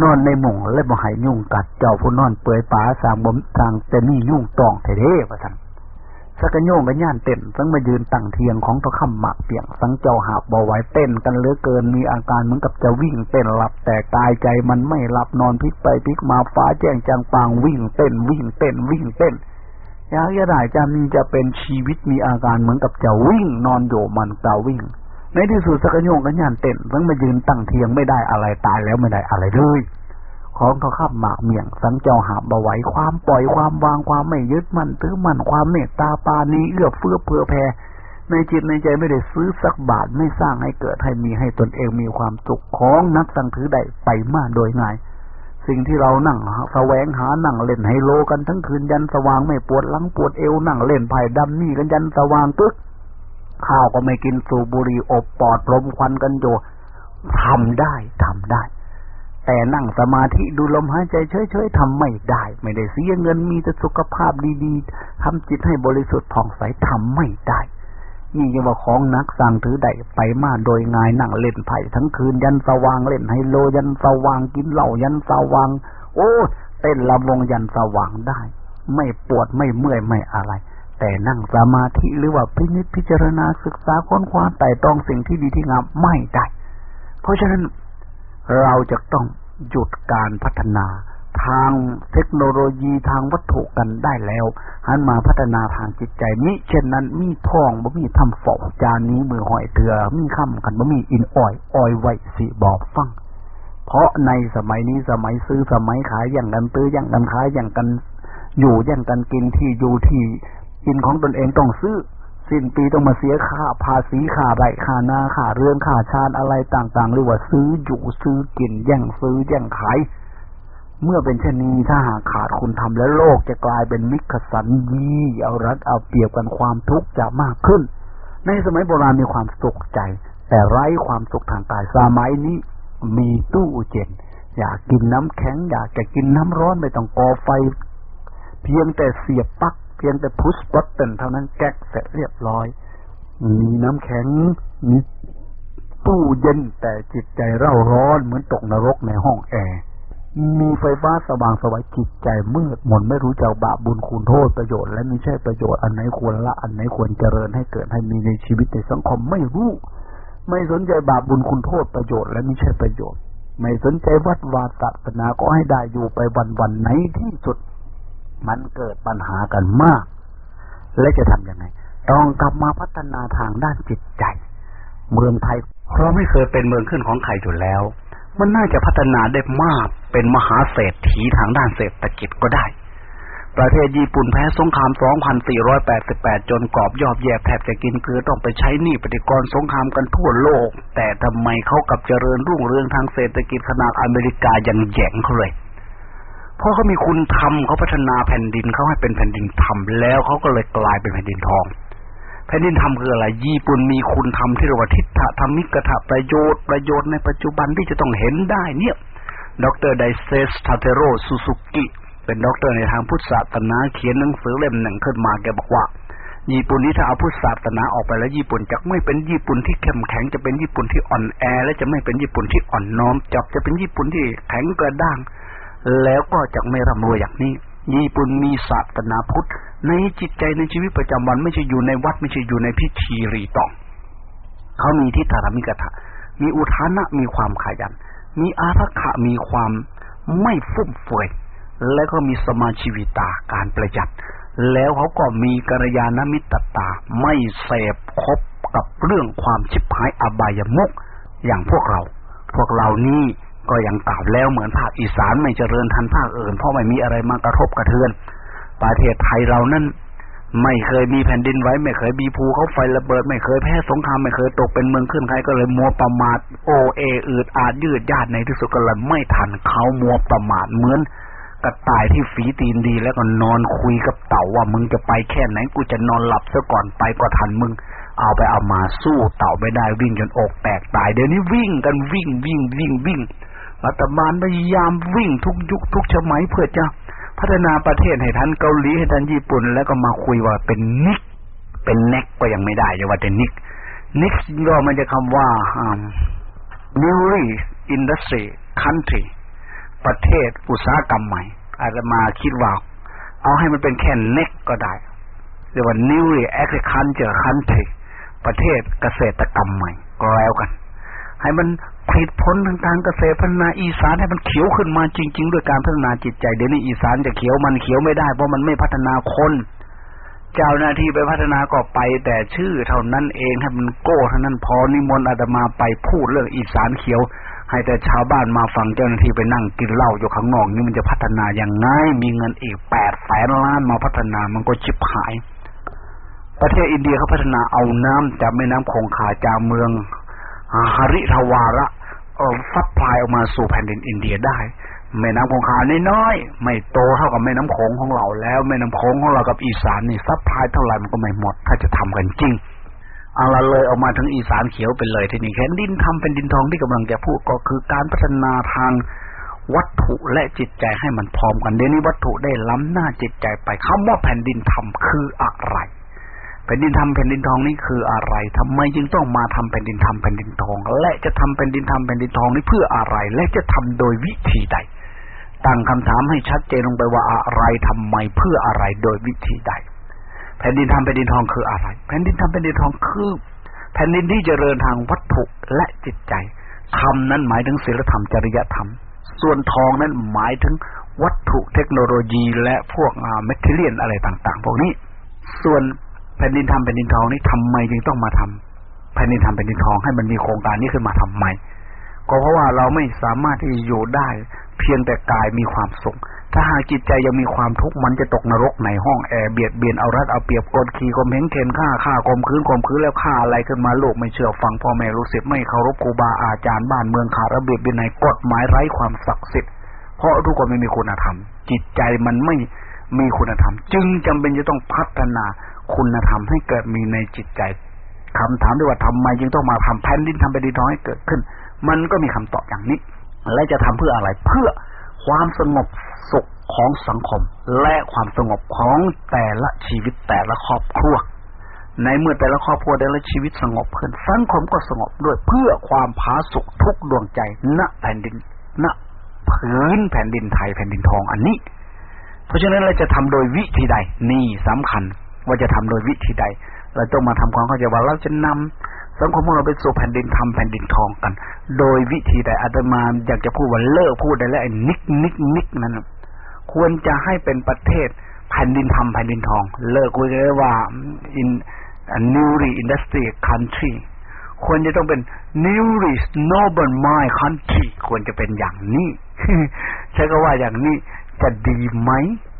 นอนในหม่งและบ่หายยุ่งกัดเจ้าผู้นอนเปื่อยป่าสางบ่มสางแต่นี่ยุ่งตองเท่ๆว่าซั่น สักโยงกันย่านเต้นสังมายืนตั้งเทียงของตะคำหมักเปียง สังเจ้าหาบ่ไหวเต้นกันเหลือเกินมีอาการเหมือนกับจะวิ่งเต้นหลับ แต่กายใจมันไม่หลับนอนพลิกไปพลิกมาฟ้าแจ้งจางปางวิ่งเต้น วิ่งเต้น วิ่งเต้นอยากจะได้จะมีจะเป็นชีวิตมีอาการเหมือนกับจะวิ่งนอนโยมันตาวิ่ง ในที่สุดสักโยงกันย่านเต้นสังมายืนตั้งเทียงไม่ได้อะไรตายแล้วไม่ได้อะไรเลย ของเขาขับหมากเมียง สังเจ้าหาบไหวความปล่อยความวางความไม่ยึดมั่นถือมั่นความเมตตาปานีเอื้อเฟื้อเผื่อแผ่ในจิตในใจไม่ได้ซื้อสักบาทไม่สร้างให้เกิดให้มีให้ตนเองมีความสุขของนักสังถือใดไปมาโดยง่ายสิ่งที่เรานั่งแสวงหานั่งเล่นไฮโลกันทั้งคืนยันสว่างไม่ปวดหลังปวดเอวนั่งเล่นไพ่ดำนี่กันยันสว่างตึ๊กข้าวก็ไม่กินสูบบุหรี่อบปอดลมควันกันโยทำได้ทำได้ แต่นั่งสมาธิดูลมหายใจเฉยๆทำไม่ได้ ไม่ได้เสียเงินมีแต่สุขภาพดีๆทำจิตให้บริสุทธิ์ผ่องใสทำไม่ได้นี่ยังว่าของนักสั่งถือได้ไปมาโดยง่ายนั่งเล่นไผ่ทั้งคืนยันสว่างเล่นไฮโลยันสว่างกินเหล้ายันสว่าง โอ้เต้นลำวงยันสว่างได้ ไม่ปวดไม่เมื่อยไม่อะไร แต่นั่งสมาธิหรือว่าพิจิตพิจารณาศึกษาค้นคว้าแต่ต้องสิ่งที่ดีที่งามไม่ได้ เพราะฉะนั้น เราจะต้องหยุดการพัฒนา ทางเทคโนโลยีทางวัตถุกันได้แล้วหันมาพัฒนาทางจิตใจนี้ เช่นนั้นมีทองบ่มีทำฝอกจานนี้มือหอยเถือมีคำกันบ่มีอินอ้อยอ้อยไว้สิบอกฟังเพราะในสมัยนี้สมัยซื้อสมัยขายอย่างกันซื้ออย่างกันขายอย่างกัน อยู่อย่างกันกินที่อยู่ที่กินของตนเองต้องซื้อ สิ้นปีต้องมาเสียค่าภาษีค่าไรค่านาค่าเรื่อนค่าชานอะไรต่างๆ หรือว่าซื้ออยู่ซื้อกินแย่งซื้อแย่งขาย เมื่อเป็นเช่นนี้ถ้าหากขาดคุณทำแล้วโลกจะกลายเป็นมิขสันยีเอารัดเอาเปรียบกันความทุกข์จะมากขึ้น ในสมัยโบราณมีความสุขใจ แต่ไร้ความสุขทางกายสมัยนี้มีตู้เย็นอยากกินน้ำแข็ง อยากจะกินน้ำร้อนไม่ต้องก่อไฟ เพียงแต่เสียบปลั๊ก พียงแต่พุชบัตเตนเท่านั้นแก๊กเสร็จเรียบร้อย มีน้ำแข็งมีตู้เย็นแต่จิตใจเร่าร้อนเหมือนตกนรกในห้องแอร์มีไฟฟ้าสว่างสวัยจิตใจมืดมนไม่รู้จักบาปบุญคุณโทษประโยชน์และม่ใช่ประโยชน์อันไหนควรละ อันไหนควรเจริญให้เกิดให้มีในชีวิตในสังคมไม่รู้ ไม่สนใจบาปบุญคุณโทษประโยชน์และม่ใช่ประโยชน์ ไม่สนใจวัดวาศาสนาก็ให้ได้อยู่ไปวันวันไหนที่สุด มันเกิดปัญหากันมาก และจะทำยังไง ต้องกลับมาพัฒนาทางด้านจิตใจ เมืองไทยเราไม่เคยเป็นเมืองขึ้นของใครอยู่แล้ว มันน่าจะพัฒนาได้มากเป็นมหาเศรษฐีทางด้านเศรษฐกิจก็ได้ ประเทศญี่ปุ่นแพ้สงคราม 2488 จนกรอบยอบแยบแทบจะกินเกลือต้องไปใช้หนี้ปฏิกรสงครามกันทั่วโลก แต่ทำไมเขากับเจริญรุ่งเรืองทางเศรษฐกิจขนาดอเมริกายังแย่งเขาเลย เพราะเขามีคุณธรรมเขาพัฒนาแผ่นดินเขาให้เป็นแผ่นดินธรรมแล้วเขาก็เลยกลายเป็นแผ่นดินทอง แผ่นดินธรรมคืออะไร ญี่ปุ่นมีคุณธรรมที่เรียกว่าทิฏฐธรรมิกถะประโยชน์ประโยชน์ในปัจจุบันที่จะต้องเห็นได้เนี่ย ดรไดเซสทาเทโรซูซูกิเป็นด็อกเตอร์ในทางพุทธศาสนาเขียนหนังสือเล่มหนึ่งขึ้นมาแกบอกว่า ญี่ปุ่นนี้ถ้าเอาพุทธศาสนาออกไปแล้วญี่ปุ่นจะไม่เป็นญี่ปุ่นที่เข้มแข็งจะเป็นญี่ปุ่นที่อ่อนแอ และจะไม่เป็นญี่ปุ่นที่อ่อนน้อมจับจะเป็นญี่ปุ่นที่แข็งกระด้าง แล้วก็จะไม่ร่ำรวยอย่างนี้ ญี่ปุ่นมีศาสนาพุทธ ในจิตใจในชีวิตประจำวันไม่ใช่อยู่ในวัดไม่ใช่อยู่ในพิธีรีตอง เขามีทิฏฐธัมมิกัตถะ มีอุทานะมีความขยัน มีอารักขะมีความไม่ฟุ่มเฟือยและก็มีสมาชีวิตาการประหยัด แล้วเขาก็มีกัลยาณมิตรตา ไม่เสพคบกับเรื่องความชิบหายอบายมุกอย่างพวกเรา พวกเรานี่ ก็ยังกล่าวแล้วเหมือนภาคอีสานไม่เจริญทันภาคอื่น เพราะไม่มีอะไรมากระทบกระเทือน ประเทศไทยเรานั้น ไม่เคยมีแผ่นดินไหวไม่เคยมีภูเขาไฟระเบิด ไม่เคยแพ้สงครามไม่เคยตกเป็นเมืองขึ้นใครก็เลยมัวประมาทโอเออืดอาดยืดยาดในที่สุดก็เลยไม่ทันเขามัวประมาทเหมือนกระต่ายที่ฝีตีนดีแล้วก็นอนคุยกับเต่าว่ามึงจะไปแค่ไหนกูจะนอนหลับซะก่อนไปก็ทันมึง เอาไปเอามาสู้เต่าไม่ได้วิ่งจนอกแตกตายเดี๋ยวนี้วิ่งกันวิ่งวิ่งวิ่งวิ่ง รัฐบาลพยายามวิ่งทุกยุคทุกสมัยเพื่อจะพัฒนาประเทศให้ทันเกาหลีให้ทันญี่ปุ่น แล้วก็มาคุยว่าเป็นนิก เป็นเน็กก็ยังไม่ได้จะว่าแต่นิกนิกก็มันจะคำว่า newly industry country ประเทศอุตสาหกรรมใหม่ อาจจะมาคิดว่า เอาให้มันเป็นแค่เน็กก็ได้เรียกว่า newly agriculture country ประเทศเกษตรกรรมใหม่ก็แล้วกัน ให้มันผลิตผลทางการเกษตรพัฒนาอีสานให้มันเขียวขึ้นมาจริง ๆ ด้วยการพัฒนาจิตใจเดี๋ยวนี้อีสานจะเขียวมันเขียวไม่ได้เพราะมันไม่พัฒนาคนเจ้าหน้าที่ไปพัฒนาก็ไป แต่ชื่อเท่านั้นเองให้มันโก้เท่านั้นพอนิมนต์อาตมาไปพูดเรื่องอีสานเขียว ให้แต่ชาวบ้านมาฟังเจ้าหน้าที่ไปนั่งกินเหล้าอยู่ข้างนอกนี่มันจะพัฒนาอย่างไงมีเงินอีกแปดแสนล้านมาพัฒนามันก็ชิบหาย ประเทศอินเดียเขาพัฒนาเอาน้ำจากแม่น้ำคงคาจากเมือง ฮาริทวาระ supply ออกมาสู่แผ่นดินอินเดียได้ แม่น้ำคงคาน้อยๆไม่โตเท่ากับแม่น้ำโขงของเราแล้ว แม่น้ำโขงของเรากับอีสานนี่ซับพลายเท่าไหร่มันก็ไม่หมด ถ้าจะทำกันจริงเอาละเลยออกมาถึงอีสานเขียวไปเลยทีนี้แผ่นดินทำเป็นดินทองที่กำลังจะพูดก็คือการพัฒนาทางวัตถุและจิตใจให้มันพร้อมกันเดี๋ยวนี้วัตถุได้ล้ำหน้าจิตใจไปคำว่าแผ่นดินทำคืออะไร แผ่นดินทำแผ่นดินทองนี่คืออะไรทำไมจึงต้องมาทำแผ่นดินทำแผ่นดินทอง และจะทำแผ่นดินทำแผ่นดินทองนี่เพื่ออะไร และจะทำโดยวิธีใด ตั้งคำถามให้ชัดเจนลงไปว่าอะไรทำไมเพื่ออะไรโดยวิธีใด แผ่นดินทำแผ่นดินทองคืออะไร แผ่นดินทำแผ่นดินทองคือ แผ่นดินที่เจริญทางวัตถุและจิตใจคำนั้นหมายถึงศีลธรรมจริยธรรม ส่วนทองนั้นหมายถึงวัตถุเทคโนโลยีและพวกเมทิเลียนอะไรต่าง ๆ พวกนี้ ส่วน แผ่นดินทำแผ่นดินทองนี่ทำไมจึงต้องมาทำแผ่นดินทำแผ่นดินทองให้มันมีโครงการนี้ขึ้นมาทำไมก็เพราะว่าเราไม่สามารถที่จะอยู่ได้ เพียงแต่กายมีความสุข ถ้าหากจิตใจยังมีความทุกข์มันจะตกนรกในห้องแอร์เบียดเบียนเอารัดเอาเปรียบกดขี่ข่มเหงเข็นฆ่าฆ่าข่มคืนข่มคืนแล้วฆ่าอะไรขึ้นมาโลกไม่เชื่อฟังพ่อแม่รู้สึกไม่เคารพครูบาอาจารย์บ้านเมืองขาดระเบียบวินัยกฎหมายไร้ความศักดิ์สิทธิ์เพราะทุกคนไม่มีคุณธรรม จิตใจมันไม่มีคุณธรรม จึงจำเป็นจะต้องพัฒนา คุณธรรมให้เกิดมีในจิตใจคำถามด้วยว่าทำไมจึงต้องมาทำแผ่นดินทำแผ่นดินน้อยให้เกิดขึ้น มันก็มีคำตอบอย่างนี้ และจะทำเพื่ออะไรเพื่อความสงบสุขของสังคม และความสงบของแต่ละชีวิตแต่ละครอบครัว ในเมื่อแต่ละครอบครัวแต่ละชีวิตสงบขึ้นสังคมก็สงบด้วยเพื่อความผาสุกทุกดวงใจณแผ่นดินณพื้นแผ่นดินไทยแผ่นดินทองอันนี้ เพราะฉะนั้นเราจะทำโดยวิธีใดนี่สำคัญ ว่าจะทำโดยวิธีใด เราต้องมาทำความเข้าใจว่าเราจะนำสังคมของเราไปสู่แผ่นดินธรรมแผ่นดินทองกัน โดยวิธีใดอาตมาอยากจะพูดว่าเลิกพูดได้แล้วไอ้ NIC NIC NIC นั้นควรจะให้เป็นประเทศแผ่นดินธรรมแผ่นดินทอง เลิกคุยกันว่า in newly industry country ควรจะต้องเป็น newly noble mind country ควรจะเป็นอย่างนี้ ใช้ก็ว่าอย่างนี้จะดีไหม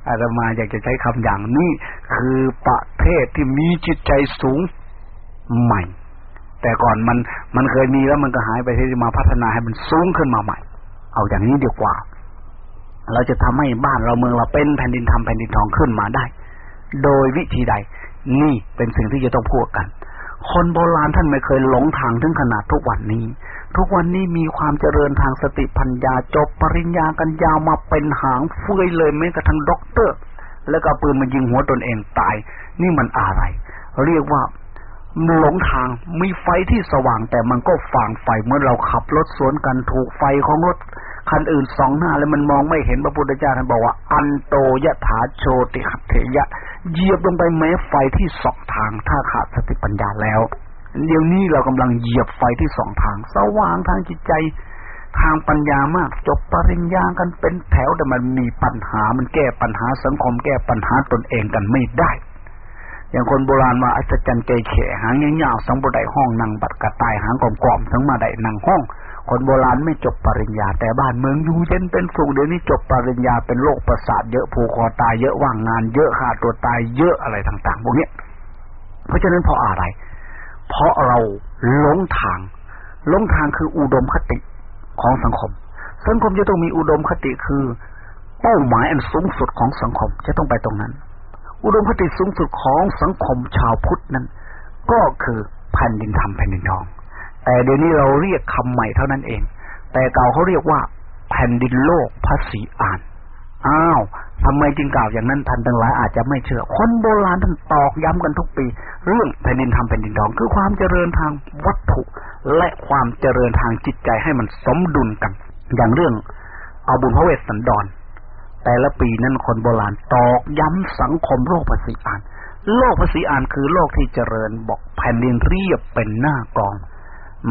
อาตมาอยากจะใช้คำอย่างนี้ คือประเทศที่มีจิตใจสูงใหม่ แต่ก่อนมันมันเคยมีแล้วมันก็หายไปที่มาพัฒนาให้มันสูงขึ้นมาใหม่ เอาอย่างนี้ดีกว่า เราจะทำให้บ้านเราเมืองเราเป็นแผ่นดินทำแผ่นดินทองขึ้นมาได้ โดยวิธีใด นี่เป็นสิ่งที่จะต้องพูดกัน คนโบราณท่านไม่เคยหลงทางถึงขนาดทุกวันนี้ ทุกวันนี้มีความเจริญทางสติปัญญาจบปริญญากันยาวมาเป็นหางเฟื่อยเลยแม้กระทั่งด็อกเตอร์ แล้วก็ปืนมายิงหัวตนเองตาย นี่มันอะไร เรียกว่าหลงทางมีไฟที่สว่างแต่มันก็ฝ่างไฟเมื่อเราขับรถสวนกันถูกไฟของรถคันอื่นส่องหน้าแล้วมันมองไม่เห็นพระพุทธเจ้าท่านบอกว่า อันโธ ยะถาโชติมะธิฏฐะเหยยะเหยียบลงไปแม้ไฟที่ส่องทางถ้าขาดสติปัญญาแล้ว เดี๋ยวนี้เรากำลังเหยียบไฟที่สองทางสว่างทางจิตใจทางปัญญามาก จบปริญญากันเป็นแถวแต่มันมีปัญหา มันแก้ปัญหาสังคม แก้ปัญหาตนเองกันไม่ได้ อย่างคนโบราณว่าอัศจรรย์ใจเฉหางเงี้ยๆสังบดได้ห้องนั่งบัดกระตายหางกลอมๆทั้งมาได้นั่งห้อง คนโบราณไม่จบปริญญา แต่บ้านเมืองอยู่เย็นเป็นสุขเดี๋ยวนี้จบปริญญาเป็นโรคประสาทเยอะผูกคอตายเยอะว่างงาน เยอะขาดตัวตายเยอะอะไรต่าง ๆ พวกนี้เพราะฉะนั้นเพราะอะไร เพราะเราหลงทางหลงทางคืออุดมคติของสังคม สังคมจะต้องมีอุดมคติคือ เป้าหมายอันสูงสุดของสังคมจะต้องไปตรงนั้น อุดมคติสูงสุดของสังคมชาวพุทธนั้น ก็คือแผ่นดินธรรมแผ่นดินทอง แต่เดี๋ยวนี้เราเรียกคำใหม่เท่านั้นเอง แต่เก่าเขาเรียกว่า แผ่นดินโลกภาษีอ่าน อ้าวทำไมจึงกล่าวอย่างนั้นท่านทั้งหลายอาจจะไม่เชื่อ คนโบราณท่านตอกย้ำกันทุกปี เรื่องแผ่นดินทำแผ่นดินทอง คือความเจริญทางวัตถุ และความเจริญทางจิตใจให้มันสมดุลกัน อย่างเรื่องเอาบุญพระเวสสันดร แต่ละปีนั้นคนโบราณตอกย้ำสังคมโลกภาษีอ่าน โลกภาษีอ่านคือโลกที่เจริญบอกแผ่นดินเรียบเป็นหน้ากอง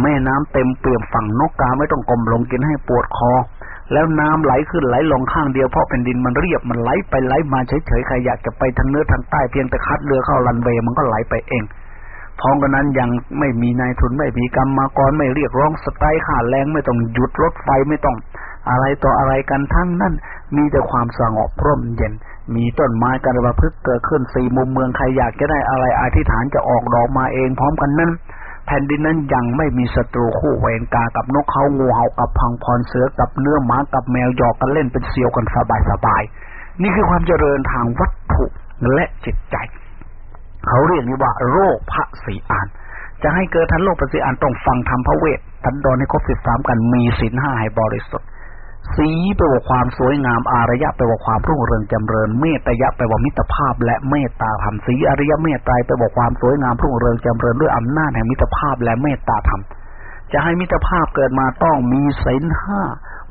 แม่น้ำเต็มเปี่ยมฝั่งนกกาไม่ต้องกลมลงกินให้ปวดคอ แล้วน้ำไหลขึ้นไหลลงข้างเดียวเพราะเป็นดินมันเรียบมันไหลไปไหลมาเฉยๆใครอยากจะไปทางเนื้อทางใต้เพียงแต่คัดเรือเข้าลันเวย์มันก็ไหลไปเองพร้อมกันนั้นยังไม่มีนายทุนไม่มีกรรมากรไม่เรียกร้องสไตล์ขาดแรงไม่ต้องหยุดรถไฟไม่ต้อง อะไรต่ออะไรกันทั้งนั้น มีแต่ความสงบร่มเย็น มีต้นไม้กันระพึกเกิดขึ้นสี่มุมเมืองใครอยากจะได้อะไรอธิษฐานจะออกดอกมาเองพร้อมกันนั้น แผ่นดินนั้นยังไม่มีศัตรูคู่เวรกากับนกเขางูเห่ากับพังพรเสือกับเนื้อหมากับแมวหยอกกันเล่นเป็นเสียวกันสบายสบาย นี่คือความเจริญทางวัตถุและจิตใจ เขาเรียกนี้ว่า โรคพระสีอาน จะให้เกิดทันโลกพระสีอานต้องฟังธรรมพระเวททันดอนให้ครบสิบสามกันมีศีลห้าให้บริสุทธิ์ สีแปลว่าความสวยงาม อารยะแปลว่าความรุ่งเรืองจำเริญ เมตยะแปลว่ามิตรภาพ และเมตตาธรรม สีอริยเมตไตรแปลว่าความสวยงามรุ่งเรืองจำเริญด้วยอำนาจแห่งมิตรภาพและเมตตาธรรม จะให้มิตรภาพเกิดมาต้องมีศีลห้า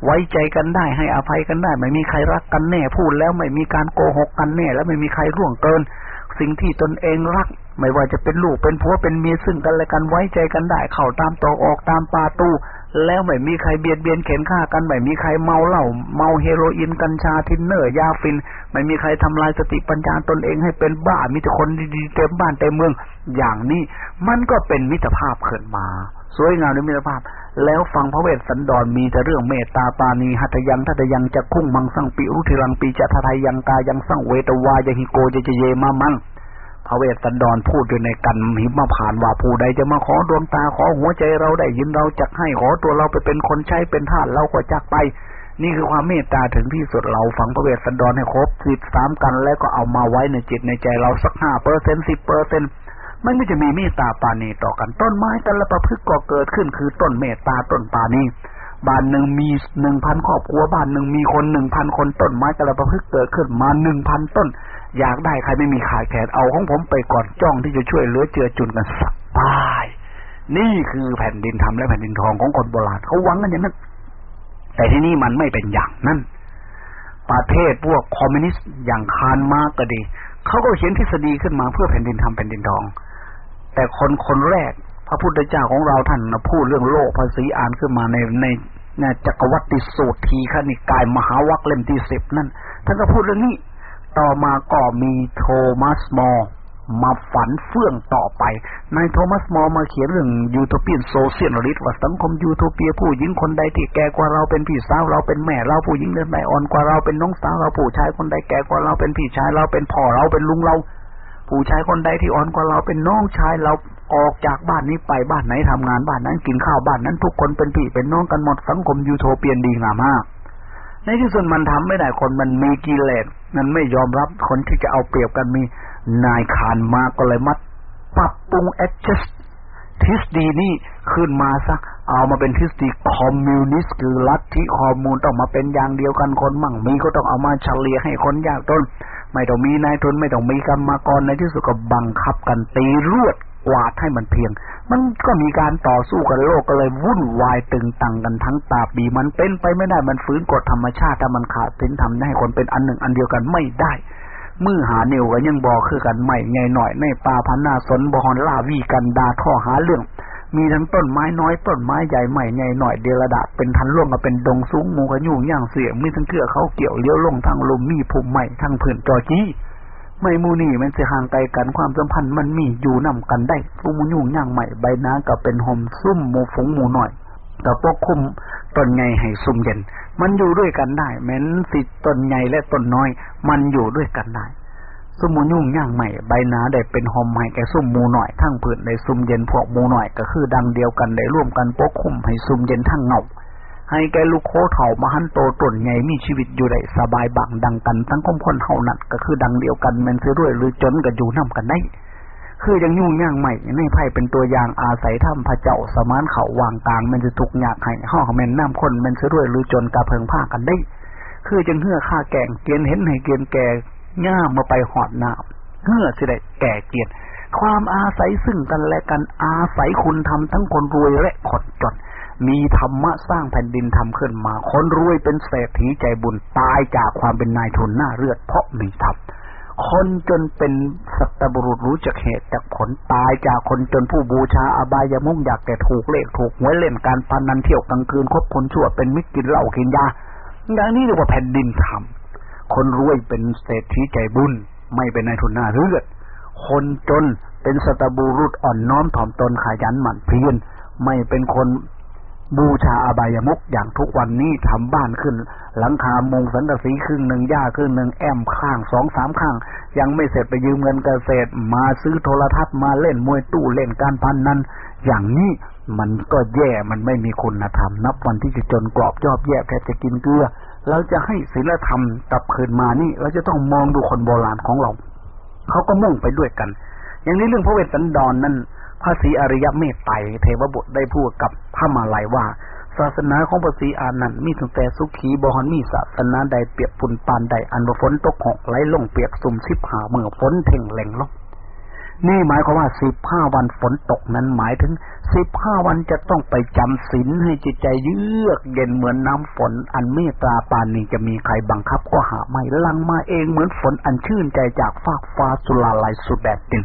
ไว้ใจกันได้ ให้อภัยกันได้ ไม่มีใครรักกันแน่ พูดแล้วไม่มีการโกหกกันแน่ และไม่มีใครล่วงเกิน สิ่งที่ตนเองรัก ไม่ว่าจะเป็นลูกเป็นผัวเป็นเมียซึ่งกันและกันไว้ใจกันได้ เข้าตามตรอกออกตามประตู แล้วไม่มีใครเบียดเบียนเข่นฆ่ากันไม่มีใครเมาเหล้าเมาเฮโรอีนกัญชาทินเนอร์ยาฝิ่น ไม่มีใครทำลายสติปัญญาตนเองให้เป็นบ้ามีแต่คนดีๆเต็มบ้านเต็มเมือง อย่างนี้มันก็เป็นมิตรภาพขึ้นมา สวยงามในมิตรภาพ แล้วฟังพระเวสสันดรมีแต่เรื่องเมตตาปรานีหะทะยังทะเทยยังจักขุงมังสัมปิรุธิรัมปิ จะ ทะเทยยังกายังสาเวตวายะทิโกจิ ยาจะเยมะมัง พระเวสสันดรพูดอยู่ในกัณฑ์หิมพานต์ว่าผู้ใดจะมาขอดวงตาขอหัวใจเราได้ยินเราจักให้ขอตัวเราไปเป็นคนใช้เป็นทาสเราก็จักไป นี่คือความเมตตาถึงที่สุดเราฟังพระเวสสันดรให้ครบสิบสามกัณฑ์แล้วก็เอามาไว้ในจิตในใจเราสักห้าเปอร์เซ็นต์สิบเปอร์เซ็นต์มันไม่จะมีเมตตาปานีต่อกันต้นไม้แต่ละประพฤติก็เกิดขึ้นคือต้นเมตตาต้นปานีบ้านหนึ่งมีหนึ่งพันครอบครัวบ้านหนึ่งมีคนหนึ่งพันคนต้นไม้แต่ละประพฤติเกิดขึ้นมาหนึ่งพันต้น อยากได้ใครไม่มีขายแขนเอาของผมไปก่อนจ้องที่จะช่วยเหลือเจือจุนกันสักตาย นี่คือแผ่นดินทำและแผ่นดินทองของคนโบราณเขาหวังกันอย่างนั้น แต่ที่นี่มันไม่เป็นอย่างนั้น ประเทศพวกคอมมิวนิสต์อย่างคานมาก็ดีเขาก็เขียนทฤษฎีขึ้นมาเพื่อแผ่นดินธรรมแผ่นดินทอง แต่คนคนแรกพระพุทธเจ้าของเราท่านพูดเรื่องโลกพระศรีอาริย์ขึ้นมาในในในจักกวัตติสูตรทีฆนิกายมหาวรรคเล่มที่สิบนั่นท่านก็พูดเรื่องนี้ ต่อมาก็มีโทมัสมอร์มาฝันเฟื่องต่อไป นายโทมัสมอร์มาเขียนเรื่อง utopian socialist ว่าสังคมยูโทเปียผู้หญิงคนใดที่แก่กว่าเราเป็นพี่สาวเราเป็นแม่เราผู้หญิงเดินไปอ่อนกว่าเราเป็นน้องสาวเราผู้ชายคนใดแก่กว่าเราเป็นพี่ชายเราเป็นพ่อเราเป็นลุงเรา ผู้ชายคนใดที่อ่อนกว่าเราเป็นน้องชายเราออกจากบ้านนี้ไปบ้านไหนทำงานบ้านนั้นกินข้าวบ้านนั้นทุกคนเป็นพี่เป็นน้องกันหมดสังคมยูโทเปียนดีงามมาก ในที่สุดมันทำไม่ได้คนมันมีกิเลสมันไม่ยอมรับคนที่จะเอาเปรียบกันมีนายขานมาก็เลยมัดปรับปรุง adjust ทฤษฎีนี่ขึ้นมาสักเอามาเป็นทฤษฎีคอมมิวนิสต์คือลัทธิข้อมูลต้องมาเป็นอย่างเดียวกันคนมั่งมีก็ต้องเอามาเฉลี่ยให้คนยากจนไม่ต้องมีนายทุนไม่ต้องมีกรรมกรในที่สุดก็บังคับกันตีรวด กวาดให้มันเพียง มันก็มีการต่อสู้กันโลกก็เลยวุ่นวายตึงตังกันทั้งตาบีมันเป็นไปไม่ได้มันฝืนกฎธรรมชาติถ้ามันขาดสินทำให้คนเป็นอันหนึ่งอันเดียวกันไม่ได้มือหาเนียวกันยังบอกคือกันใหม่ไงหน่อยในป่าพันนาสนบอนลาวีกันดาท่อหาเรื่อง มีทั้งต้นไม้น้อยต้นไม้ใหญ่ใหม่ไงหน่อยเดลดาเป็นทันล่วงมาเป็นดงสูงมูกันยุ่งย่างเสียงมีทั้งเกลือเขาเกี่ยวเลี้ยวลงทางลมมีภูมิใหม่ทางผื่นจอจี้ ไม่มูนี่มันจะห่างไกลกันความสัมพันธ์มันมีอยู่นำกันได้ผู้มูยุ่งย่างใหม่ใบน้ากับเป็นหอมซุ่มหมูฝงหมูหน่อยกับพวกคุมต้นไงให้ซุ่มเย็น มันอยู่ด้วยกันได้แม้นสิต้นไงและต้นน้อย มันอยู่ด้วยกันได้ซุ่มมูยุ่งย่างใหม่ใบนาได้เป็นหอมใหม่แก่ซุ่มมูหน่อยทั้งผืนในซุ่มเย็นพวกมูหน่อยก็คือดังเดียวกันได้ร่วมกันปกคุมให้ซุ่มเย็นทั้งเงา ให้แกลูกโคเถ่ามาหันโตต้นใหญ่มีชีวิตอยู่ได้สบายบังดังกันทั้งคมคนเท่านั้นก็คือดังเดียวกันมันซื้อด้วยหรือจนก็อยู่นำกันได้ คือยังยุ่งย่างใหม่ในไพ่เป็นตัวอย่างอาศัยถ้ำพระเจ้าสมานเขาวางกลางมันจะถูกหยากให้ห้องแม่นน้ำคนมันซื้อด้วยหรือจนกระเพิงผ้ากันได้ คือจังเหื่อข้าแกงเกียนเห็นให้เกียนแก่ง่ามาไปหอดน้ำเหื่อสิได้แก่เกียนความอาศัยซึ่งกันและกันอาศัยคุณทำทั้งคนรวยและคนจน มีธรรมะสร้างแผ่นดินทำขึ้นมา คนรวยเป็นเศรษฐีใจบุญตายจากความเป็นนายทุนหน้าเลือด เพราะมีธรรมคนจนเป็นสัตบุรุษรู้จักเหตุจากผลตายจากคนจนผู้บูชาอบายามุ่งอยากแต่ถูกเลขถูกหวยเล่นการพนันเที่ยวกลางคืนคบคนชั่วเป็นมิตรกินเหล้ากินยาอย่างนี้เรียกว่าแผ่นดินทำคนรวยเป็นเศรษฐีใจบุญ ไม่เป็นนายทุนหน้าเลือดคนจนเป็นสัตบุรุษอ่อนน้อมถ่อมตนขยันหมั่นเพียรไม่เป็นคน บูชาอบายมุกอย่างทุกวันนี้ทำบ้านขึ้น หลังคามุงสังกะสีครึ่งหนึ่งหญ้าครึ่งหนึ่งแอมข้างสองสามข้าง ยังไม่เสร็จไปยืมเงินเกษตร มาซื้อโทรทัศน์มาเล่นมวยตู้เล่นการพันนั้น อย่างนี้มันก็แย่มันไม่มีคุณธรรม นับวันที่จะจนกรอบยอบแย่แค่จะกินเกลือเราจะให้ศีลธรรมกลับคืนมานี่ เราจะต้องมองดูคนโบราณของเราเขาก็มุ่งไปด้วยกัน อย่างนี้เรื่องพระเวสสันดรนนั้น พระศรีอริยเมตไตรเทวบุตรได้พูดกับพระมาลัยว่า ศาสนาของพระศรีอานันต์มีตั้งแต่สุขีบอนมีศาสนาใดเปียกปุ่นปานใดอันว่าฝนตกหกไหลลงเปียกสุ่มสิบหาเมื่อฝนเท่งแหลงลงนี่หมายความว่าสิบห้าวันฝนตกนั้นหมายถึงสิบห้าวันจะต้องไปจำศีลให้จิตใจเยือกเย็นเหมือนน้ำฝน อันเมตตาปานนี้จะมีใครบังคับก็หาไม่ลังมาเองเหมือนฝนอันชื่นใจจากฟากฟ้าสุลาลายสุดแดดดิน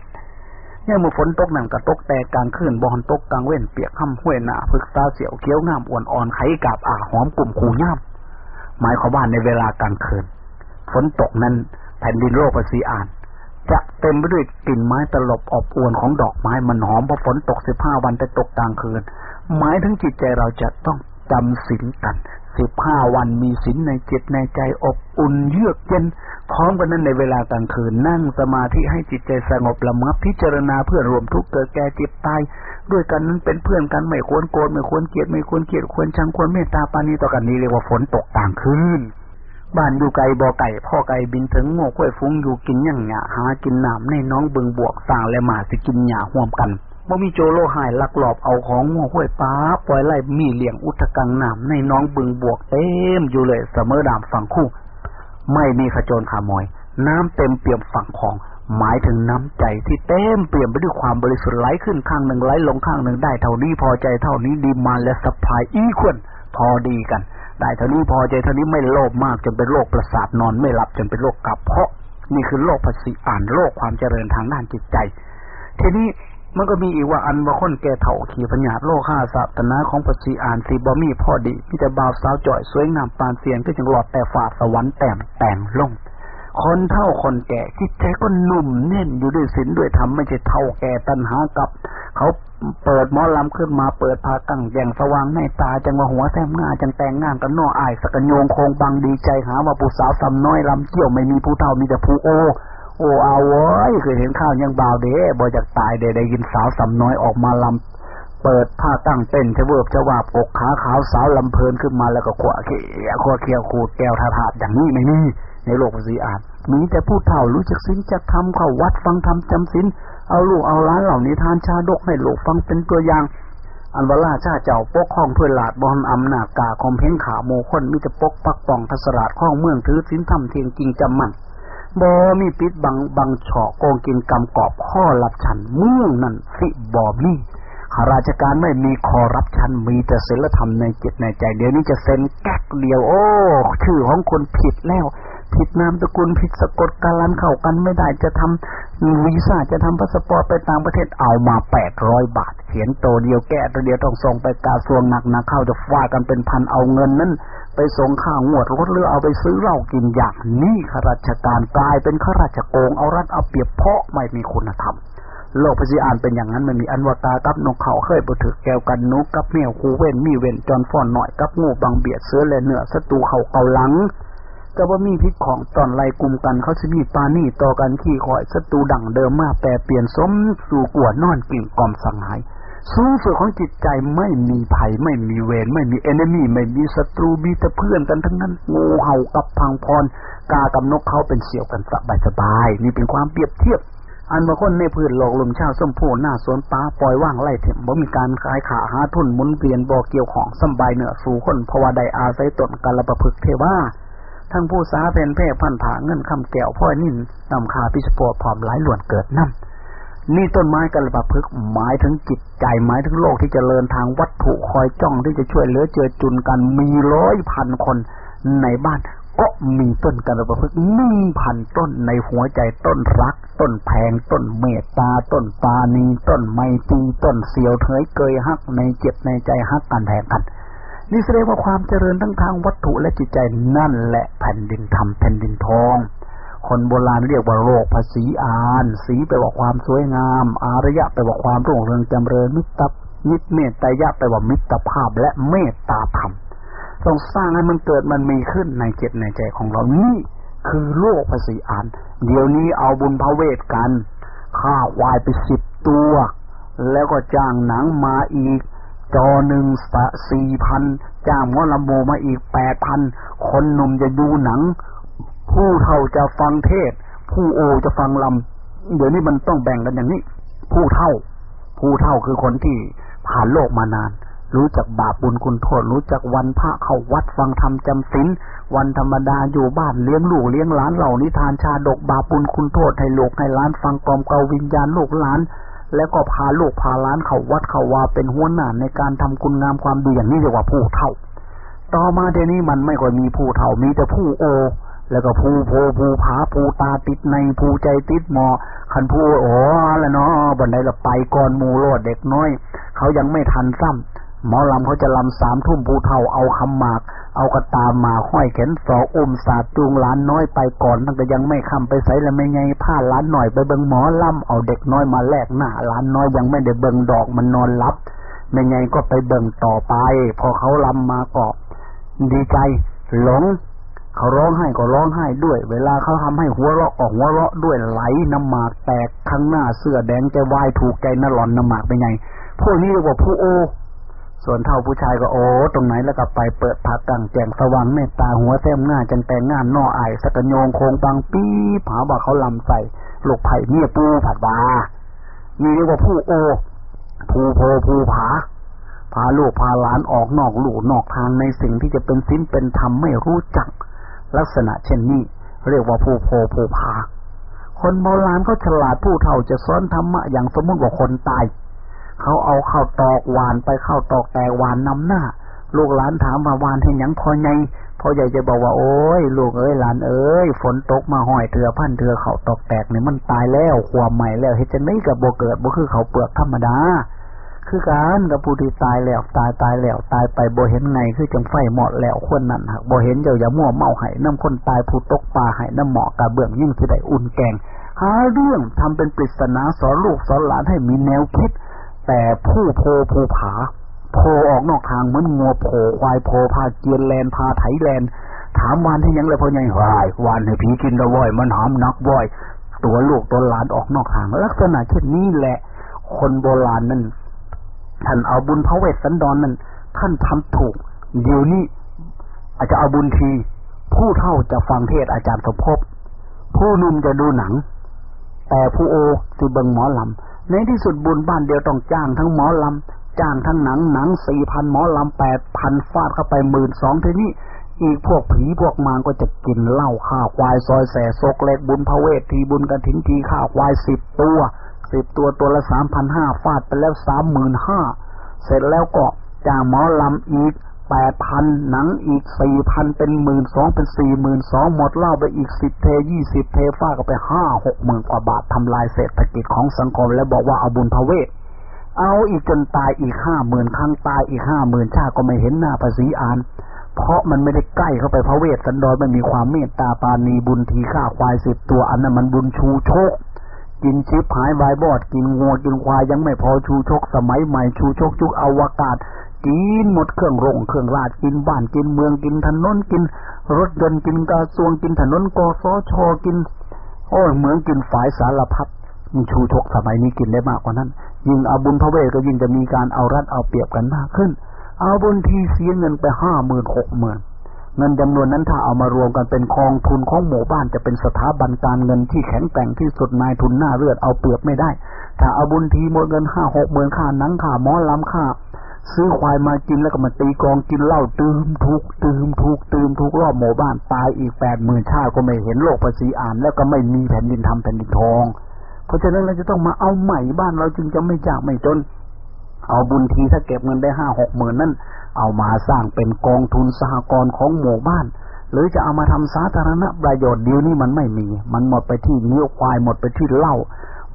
เนี่ยมือฝนตกหนังกระตกแต่กลางคืนบอนตกกลางเว้นเปียกห้ำห้วยหนาพึกตาเสียวเกี้ยวงามอ่อนอ่อนไข่กาบอ่าหอมกลุ่มคูง่ามหมายความว่าในเวลากลางคืน ฝนตกนั้นแผ่นดินโลกภาษีอ่าน จะเต็มไปด้วยกลิ่นไม้ตลบอบอวนของดอกไม้มันหอมเพราะฝนตกสิบห้าวันแต่ตกกลางคืน หมายถึงจิตใจเราจะต้องจำศีลกัน สิบห้าวันมีศีลในจิตในใจอบอุ่นเยือกเย็นพร้อมกันนั้นในเวลากลางคืนนั่งสมาธิให้จิตใจสงบละมับพิจารณาเพื่อรวมทุกเกิดแก่เจ็บตายด้วยกันนั้นเป็นเพื่อนกันไม่ควรโกรธไม่ควรเกลียดไม่ควรเกลียดควรชังควรเมตตาปานีต่อกันนี้เรียกว่าฝนตกกลางคืนบ้านอยู่ไกลบ่อไก่พ่อไก่บินถึงโง่กล้วยฟุ้งอยู่กินย่างหยาหากินน้ำในน้องบึงบวกสร้างและหมาสิกินหยาห่วมกัน บ่มีโจโลหายลักหลอบเอาของงัวห้วยป้าปล่อยไล่มีเลี้ยงอุทกังน้ำในน้องบึงบวกเต็มอยู่เลยเสมอดามฝั่งคู่ ไม่มีขจรขามอย น้ำเต็มเปี่ยมฝั่งของ หมายถึงน้ำใจที่เต็มเปี่ยมไปด้วยความบริสุทธิ์ไหลขึ้นข้างหนึ่งไหลลงข้างหนึ่งได้เท่านี้พอใจเท่านี้ดีมาและสปายอีควรพอดีกัน ได้เท่านี้พอใจเท่านี้ไม่โลภมากจนเป็นโรคประสาทนอนไม่หลับจนเป็นโรคกระเพาะนี่คือโรคภาษีอ่านโรคความเจริญทางด้านจิตใจ ทีนี้ มันก็มีอีกว่าอันว่าคนแก่เถ่าขี่ปัญญาโลค่าศาสนาของปชีอ่านสีบอมีพ่อดีมีแต่บ่าวสาวจ่อยสวยงามปานเสียงก็จึงหลอดแต่ฝาสวรรค์แต้มแต่งลงคนเท่าคนแก่จิตใจก็หนุ่มแน่นอยู่ด้วยศีลด้วยธรรมไม่ใช่เท่าแก่ตัณหากับ เขาเปิดหมอลำขึ้นมาเปิดพาตั้งแยงสว่างในตาจังว่าหัวแซมงาจังแต่งงานกันนออายสกโยงโคงบังดีใจหาว่าผู้สาวสำน้อยลำเกี่ยวไม่มีผู้เท่ามีแต่ผู้โอ โอ้เอาไว้เคยเห็นข้าวยังบาวเด้บ่จากตายเด้ได้ยินสาวสำน้อยออกมาลำเปิดผ้าตั้งเต้นจะเวิบจะวาบกกขาขาวสาวลำเพลินขึ้นมาแล้วก็ขวาเขียขวาเขียวขูดแก้วทาถาดอย่างนี้ไม่มีในโลกภาษีอาจมีแต่ผู้เฒ่ารู้จักสินจะทำเข้าวัดฟังธรรมจำสินเอาลูกเอาล้านเหล่านี้ทานชาดกให้ลูกฟังเป็นตัวอย่าง อันวลาชาเจ้าปกข้องถ้วยหลาดบอลอำนาจกาคอมเพนขาโมคนมิจะปกปักป่องทัศราชข้องเมืองถือสินธรรมเทียงจริงจำมัน บ่มีปิดบังบังเฉาะโกงกินกำกอบข้อรับชันเมืองนั่นสิบอบลี่ข้าราชการไม่มีคอรับชันมีแต่ศีลธรรมในจิตในใจ เดี๋ยวนี้จะเซ็นแก๊กเดียว โอ้ ชื่อของคนผิดแล้ว ผิดนามสกุลผิดสะกดการันเข้ากันไม่ได้จะทำวีซ่าจะทำพาสปอร์ตไปต่างประเทศเอามาแปดร้อยบาทเขียนตัวเดียวแก้ตัวเดียวต้องส่งไปกาสวงหนักนะเข้าจะฟากันเป็นพันเอาเงินนั้น ไปส่งข้างวดรถหรือเอาไปซื้อเหล้ากินอย่างนี้ข้าราชการกลายเป็นข้าราชโกงเอารัดเอาเปรียบเพราะไม่มีคุณธรรมโลกพสิอ่านเป็นอย่างนั้นมันมีอันวตากับนกเขาเคยบุถึกแก้วกันนุกกับเมียวคูเว้นมีเว้นจอนฟอนหน่อยกับงูบังเบียดเสื้อและเนื้อศัตรูเขาเกาหลัง แต่ว่ามีพิษของตอนไล่กลุ่มกันเขาจะมีปานี่ต่อกันขี่คอยศัตรูดั่งเดิมมาแต่เปลี่ยนสมสู่กวดนอนกิ่งกอมสังหายสูงสุดของจิตใจไม่มีภัยไม่มีเวรไม่มีเอนมี่ไม่มีศัตรูมีแต่เพื่อนกันทั้งนั้นงูเห่ากับพังพร กากับนกเขาเป็นเสี่ยวกันสบายสบายนี่เป็นความเปรียบเทียบ อันบางคนในพื้นหลอกลมชาวส้มโพหน้าสวนป้าปล่อยว่างไล่เถมบ่มีการขายขาหาทุนหมุนเปลี่ยนบ่อเกี่ยวของสบายเหนือสู่คนเพราะว่าใดอาศัยตนกันละประพฤกเทว่า ทั้งผู้สาเป็นเพ่พันผาเงินคำแก้วพ่อนิ่นนำคาพิชโปรผอมหลายหลวนเกิดนั่นนี่ต้นไม้กัลปะพึกหมายถึงจิตใจหมายถึงโลกที่จเจริญทางวัตถุคอยจ้องที่จะช่วยเหลือเจือจุนกันมีร้อยพันคนในบ้านก็มีต้นกัลปะพึกหนึ่งพันต้นในหัวใจต้นรัก ต้นแพงต้นเมตตา ต้นปานีต้นไมตรีต้นเสียวเถยเกยฮักในเจ็บในใจฮักกันแทงกัน นี่แสดงว่าความเจริญทั้งทางวัตถุและจิตใจนั่นแหละแผ่นดินธรรมแผ่นดินทอง คนโบราณเรียกว่าโลกภาษีอาน สีแปลว่าความสวยงาม อารยะแปลว่าความรุ่งเรืองจำเริญมิตรมิตเมตตายะแปลว่ามิตรภาพและเมตตาธรรมต้องสร้างให้มันเกิดมันมีขึ้นในจิตในใจของเรานี่คือโลกภาษีอาน เดี๋ยวนี้เอาบุญพระเวทกันฆ่าวายไปสิบตัว แล้วก็จ้างหนังมาอีก จอหนึ่งสสี่พันจ้างมอลำโมมาอีกแปดพัน คนหนุ่มจะดูหนัง ผู้เท่าจะฟังเทศ ผู้โอจะฟังลำ เดี๋ยวนี้มันต้องแบ่งกันอย่างนี้ ผู้เท่า ผู้เท่าคือคนที่ผ่านโลกมานาน รู้จักบาปบุญคุณโทษ รู้จักวันพระเข้าวัดฟังธรรมจำศีลวันธรรมดาอยู่บ้านเลี้ยงลูกเลี้ยงหลานเหล่านิทานชาดกบาปบุญคุณโทษให้ลูกให้หลานฟังกลอมเกาวิญญาณลูกหลาน แล้วก็พาลูกพาล้านเขาวัดเขาวาเป็นหัวหน้าในการทำคุณงามความดีอย่างนี้เรียกว่าผู้เท่า ต่อมาเดี๋ยวนี้มันไม่ค่อยมีผู้เท่ามีแต่ผู้โอ แล้วก็ผู้โพผู้ผาผู้ตาติดในผู้ใจติดหมอคันผู้โอ้แล้วเนาะบันไดเราไปก่อนมูโลดเด็กน้อย เขายังไม่ทันซ้ำ หมอลำเขาจะลำสามทุ่มภูเทาเอาคำหมาก เอากระตามมาห้อยเข็นสออุ้มสาดจูงล้านน้อยไปก่อนตั้งแต่ยังไม่คำไปใส่แล้วไม่ไงผ้าล้านหน่อยไปเบิงหมอลำเอาเด็กน้อยมาแลกหน้าล้านน้อยยังไม่ได้เบิงดอกมันนอนรับไม่ไงก็ไปเบิงต่อไป พอเขาลำมาก็ดีใจหลงเขาร้องไห้ก็ร้องไห้ด้วย เวลาเขาทำให้หัวเราะออกหัวเราะด้วยไหลน้ำหมากแตกข้างหน้าเสื้อแดงจะวายถูกใจนหลอนน้ำหมากเป็นไงพวกนี้เรียกว่าผู้โอ ส่วนเท่าผู้ชายก็โอ้ตรงไหนแล้วก็ไปเปิดผักตั้งแจงสว่างเมตตาหัวแต้มหน้าจังแต่งงานนอไอสกโยงโคงบางปีผาว่าเขาลำใส่ลูกไผ่เมียปูผัดบานี่เรียกว่าผู้โอผู้โพผู้ผา พาลูกพาหลานออกนอกหลูกนอกทางในสิ่งที่จะเป็นสิ้นเป็นธรรมไม่รู้จัก ลักษณะเช่นนี้ เรียกว่าผู้โพผู้พาคนโบราณก็ฉลาดผู้เฒ่าจะสอนธรรมะอย่างสมมติว่าคนตาย เขาเอาเข้าตอกหวานไปเข้าตอกแต่หวานนำหน้า ลูกหลานถามมาหวานให้ยังพอไงพ่อใหญ่จะบอกว่าโอ้ยลูกเอ้ยหลานเอ้ยฝนตกมาห้อยเถือพันเถือเขาตอกแตกเนี่ยมันตายแล้วความใหม่แล้วเฮ็ดจะไม่กับโบเกิดโบคือเขาเปลือกธรรมดา คือการกับผู้ที่ตายแล้วตายตายแล้วตายไปบ่เห็นไงคือจังไฟเหมาะแล้วคนนั้นหักบ่เห็นเจ้าอย่ามั่วเมาไห้น้ำคนตายผู้ตกปลาไห้น้ำหมอกกระเบื้องยิ่งสิได้อุ่นแกงหาเรื่องทำเป็นปริศนาสอนลูกสอนหลานให้มีแนวคิด แต่ผู้โพผู้ผา โพออกนอกทางเหมือนงัวโผควายโพพาเกียนแลนพาไถแลนถามวานที่ยังเลยพอใหญ่หายวานให้ผีกินละว่อยมันหามนักว่อย ตัวลูกตัวหลานออกนอกทาง ลักษณะเช่นนี้แหละ คนโบราณนั้นท่านเอาบุญพระเวสสันดรนนั้นท่านทำถูก เดี๋ยวนี้อาจจะเอาบุญที ผู้เท่าจะฟังเทศอาจารย์สมภพผู้นุ่มจะดูหนัง แต่ผู้โอจะเบิงหมอลำ ในที่สุดบุญบ้านเดียวต้องจ้างทั้งหมอลำจ้างทั้งหนังหนังสี่พันหมอลำแปดพันฟาดเข้าไปหมื่นสองทีนี้อีกพวกผีพวกมารก็จะกินเหล้าข้าวควายซอยแสโซกเล็กบุญพระเวททีบุญกระถินทีข้าวควายสิบตัวสิบตัวตัวละสามพันห้าฟาดไปแล้วสามหมื่นห้าเสร็จแล้วก็จ้างหมอลำอีก แปดพันหนังอีกสี่พันเป็นหมื่นสองเป็นสี่หมื่นสองหมดเล้าไปอีกสิบเทยี่สิบเทฟาก็ไปห้าหกหมื่นกว่าบาททำลายเศรษฐกิจของสังคม แล้วบอกว่าเอาบุญพระเวทเอาอีกจนตายอีกห้าหมื่นครั้งตายอีกห้าหมื่นชาติก็ไม่เห็นหน้าภาษีอาน เพราะมันไม่ได้ใกล้เข้าไปพระเวทสันดรมันมีความเมตตาปานีบุญทีฆ่าควายสิบตัวอันนั้นมันบุญชูโชคกินชิปหายวายบอดกินงัวกินควายยังไม่พอชูชกสมัยใหม่ชูชกจุกอวกาศ กินหมดเครื่องรงเครื่องราชกินบ้านกินเมืองกินถนนกิน รถยนต์กินกระทรวงกินถนนกสชกิน โอ้เหมืองกินฝายสารพัดมีชูชกสมัยนี้กินได้มากกว่านั้น ยิ่งเอาบุญพระเวทก็ยิ่งจะมีการเอารัดเอาเปรียบกันมากขึ้น เอาบุญทีเสียเงินไปห้าหมื่นหกหมื่นเงินจำนวนนั้นถ้าเอามารวมกันเป็นกองทุนของหมู่บ้านจะเป็นสถาบันการเงินที่แข็งแกร่งที่สุดนายทุนหน้าเลือดเอาเปรียบไม่ได้ ถ้าเอาบุญทีหมดเงินห้าหกหมื่นค่าหนังค่าหมอลำค่า ซื้อควายมากินแล้วก็มาตีกองกินเหล้าตืมทุกตืมทุกตืมทุกรอบหมู่บ้านตายอีกแปดหมื่นชาติก็ไม่เห็นโลกภาษีอ่าน แล้วก็ไม่มีแผ่นดินทำแผ่นดินทอง เพราะฉะนั้นเราจะต้องมาเอาใหม่บ้านเราจึงจะไม่จากไม่จน เอาบุญทีถ้าเก็บเงินได้ห้าหกหมื่นนั่นเอามาสร้างเป็นกองทุนสหกรณ์ของหมู่บ้าน หรือจะเอามาทำสาธารณประโยชน์เดียวนี้มันไม่มี มันหมดไปที่เนื้อควายหมดไปที่เหล้า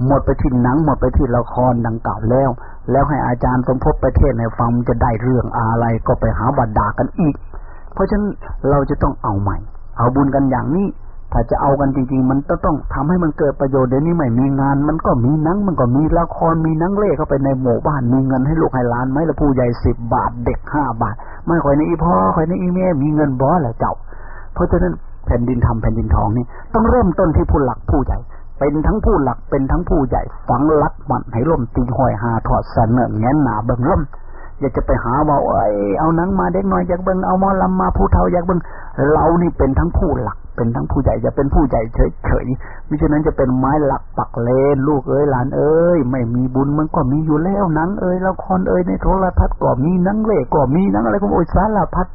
หมดไปที่หนังหมดไปที่ละครดังกล่าวแล้ว แล้วให้อาจารย์สมภพประเทศในฟังจะได้เรื่องอะไรก็ไปหาบัดดากันอีก เพราะฉะนั้นเราจะต้องเอาใหม่ เอาบุญกันอย่างนี้ ถ้าจะเอากันจริง ๆ มันต้องต้องทำให้มันเกิดประโยชน์เดี๋ยวนี้ไม่มีงาน มันก็มีนังมันก็มีละครมีนังเล่เข้าไปในหมู่บ้านมีเงินให้ลูกให้ล้านไหมละผู้ใหญ่สิบบาทเด็กห้าบาท ไม่ค่อยในอีพ่อค่อยในอีแม่มีเงินบ่แหละเจ้า เพราะฉะนั้นแผ่นดินทำแผ่นดินทองนี่ต้องเริ่มต้นที่ผู้หลักผู้ใหญ่ เป็นทั้งผู้หลักเป็นทั้งผู้ใหญ่ฝังลักมันให้ล่มตีหอยหาถอดเสนอแงนหนาเบิ่งล่มอยากจะไปหาว่าเอ้ยเอานังมาเด็กน้อยอยากเบิ่งเอามอลำมาผู้เฒ่าอยากเบิ่งเรานี่เป็นทั้งผู้หลัก เป็นทั้งผู้ใหญ่จะเป็นผู้ใหญ่เฉยๆมิฉะนั้นจะเป็นไม้หลักปักเลน ลูกเอ้ยหลานเอ้ยไม่มีบุญมันก็มีอยู่แล้วนังเอ้ยละครเอ้ยในโทรทัศน์ก็มีนังเล่ก็มีนังอะไรก็โอ้ยสารพัด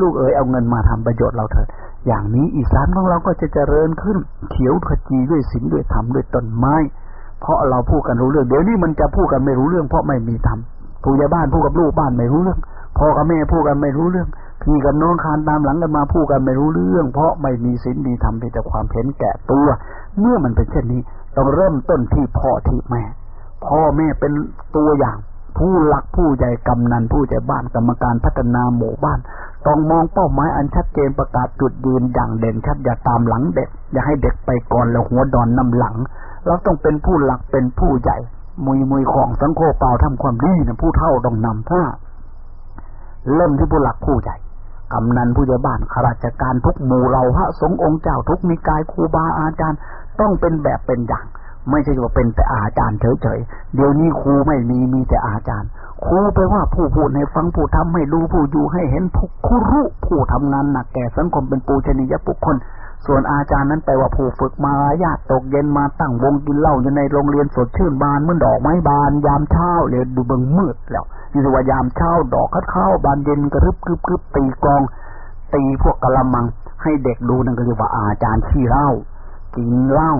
ลูกเอ๋ยเอาเงินมาทำประโยชน์เราเถิดอย่างนี้อีสานของเราก็จะเจริญขึ้น เขียวขจีด้วยศีลด้วยธรรมด้วยต้นไม้ เพราะเราพูดกันรู้เรื่อง เดี๋ยวนี้มันจะพูดกันไม่รู้เรื่อง เพราะไม่มีธรรมผู้ใหญ่บ้านพูดกับลูกบ้านไม่รู้เรื่องพ่อกับแม่พูดกันไม่รู้เรื่องพี่กับน้องคานตามหลังกันมาพูดกันไม่รู้เรื่อง เพราะไม่มีศีลมีธรรมมีแต่ความเห็นแก่ตัว เมื่อมันเป็นเช่นนี้ต้องเริ่มต้นที่พ่อที่แม่ พ่อแม่เป็นตัวอย่าง ผู้หลักผู้ใหญ่กำนันผู้ใหญ่บ้านกรรมการพัฒนาหมู่บ้าน ต้องมองเป้าหมายอันชัดเจนประกาศจุดยืนอย่างเด่นชัดอย่าตามหลังเด็ก อย่าให้เด็กไปก่อนแล้วหัวดอนนำหลัง เราต้องเป็นผู้หลักเป็นผู้ใหญ่ มุยมุยของสังโฆเป่าทำความดีนะผู้เท่าต้องนำท่าเริ่มที่ผู้หลักผู้ใหญ่กำนันผู้ใหญ่บ้านข้าราชการทุกหมู่เราพระสงฆ์องค์เจ้าทุกนิกายครูบาอาจารย์ ต้องเป็นแบบเป็นอย่าง ไม่ใช่ว่าเป็นแต่อาจารย์เฉยๆ เดี๋ยวนี้ครูไม่มีมีแต่อาจารย์ ครูไปว่าผู้พูดในฟังผู้ทำให้ดูผู้อยู่ให้เห็นผู้ครูรู้ผู้ทำงานหนักแก่สังคมเป็นปูชนียบุคคล ส่วนอาจารย์นั้นแปลว่าผู้ฝึกมาญาติตกเย็นมาตั้งวงกินเหล้าอยู่ในโรงเรียนสดชื่นบานเมื่อดอกไม้บาน ยามเช้าเลยดูเบิงมืดแล้วนี่ว่ายามเช้าดอกคัดเข้าบานเย็นกระรึบกรึบกรึบตีกอง ตีพวกกะละมังให้เด็กดูนั่นก็เรียกว่าอาจารย์ขี้เหล้ากินเหล้า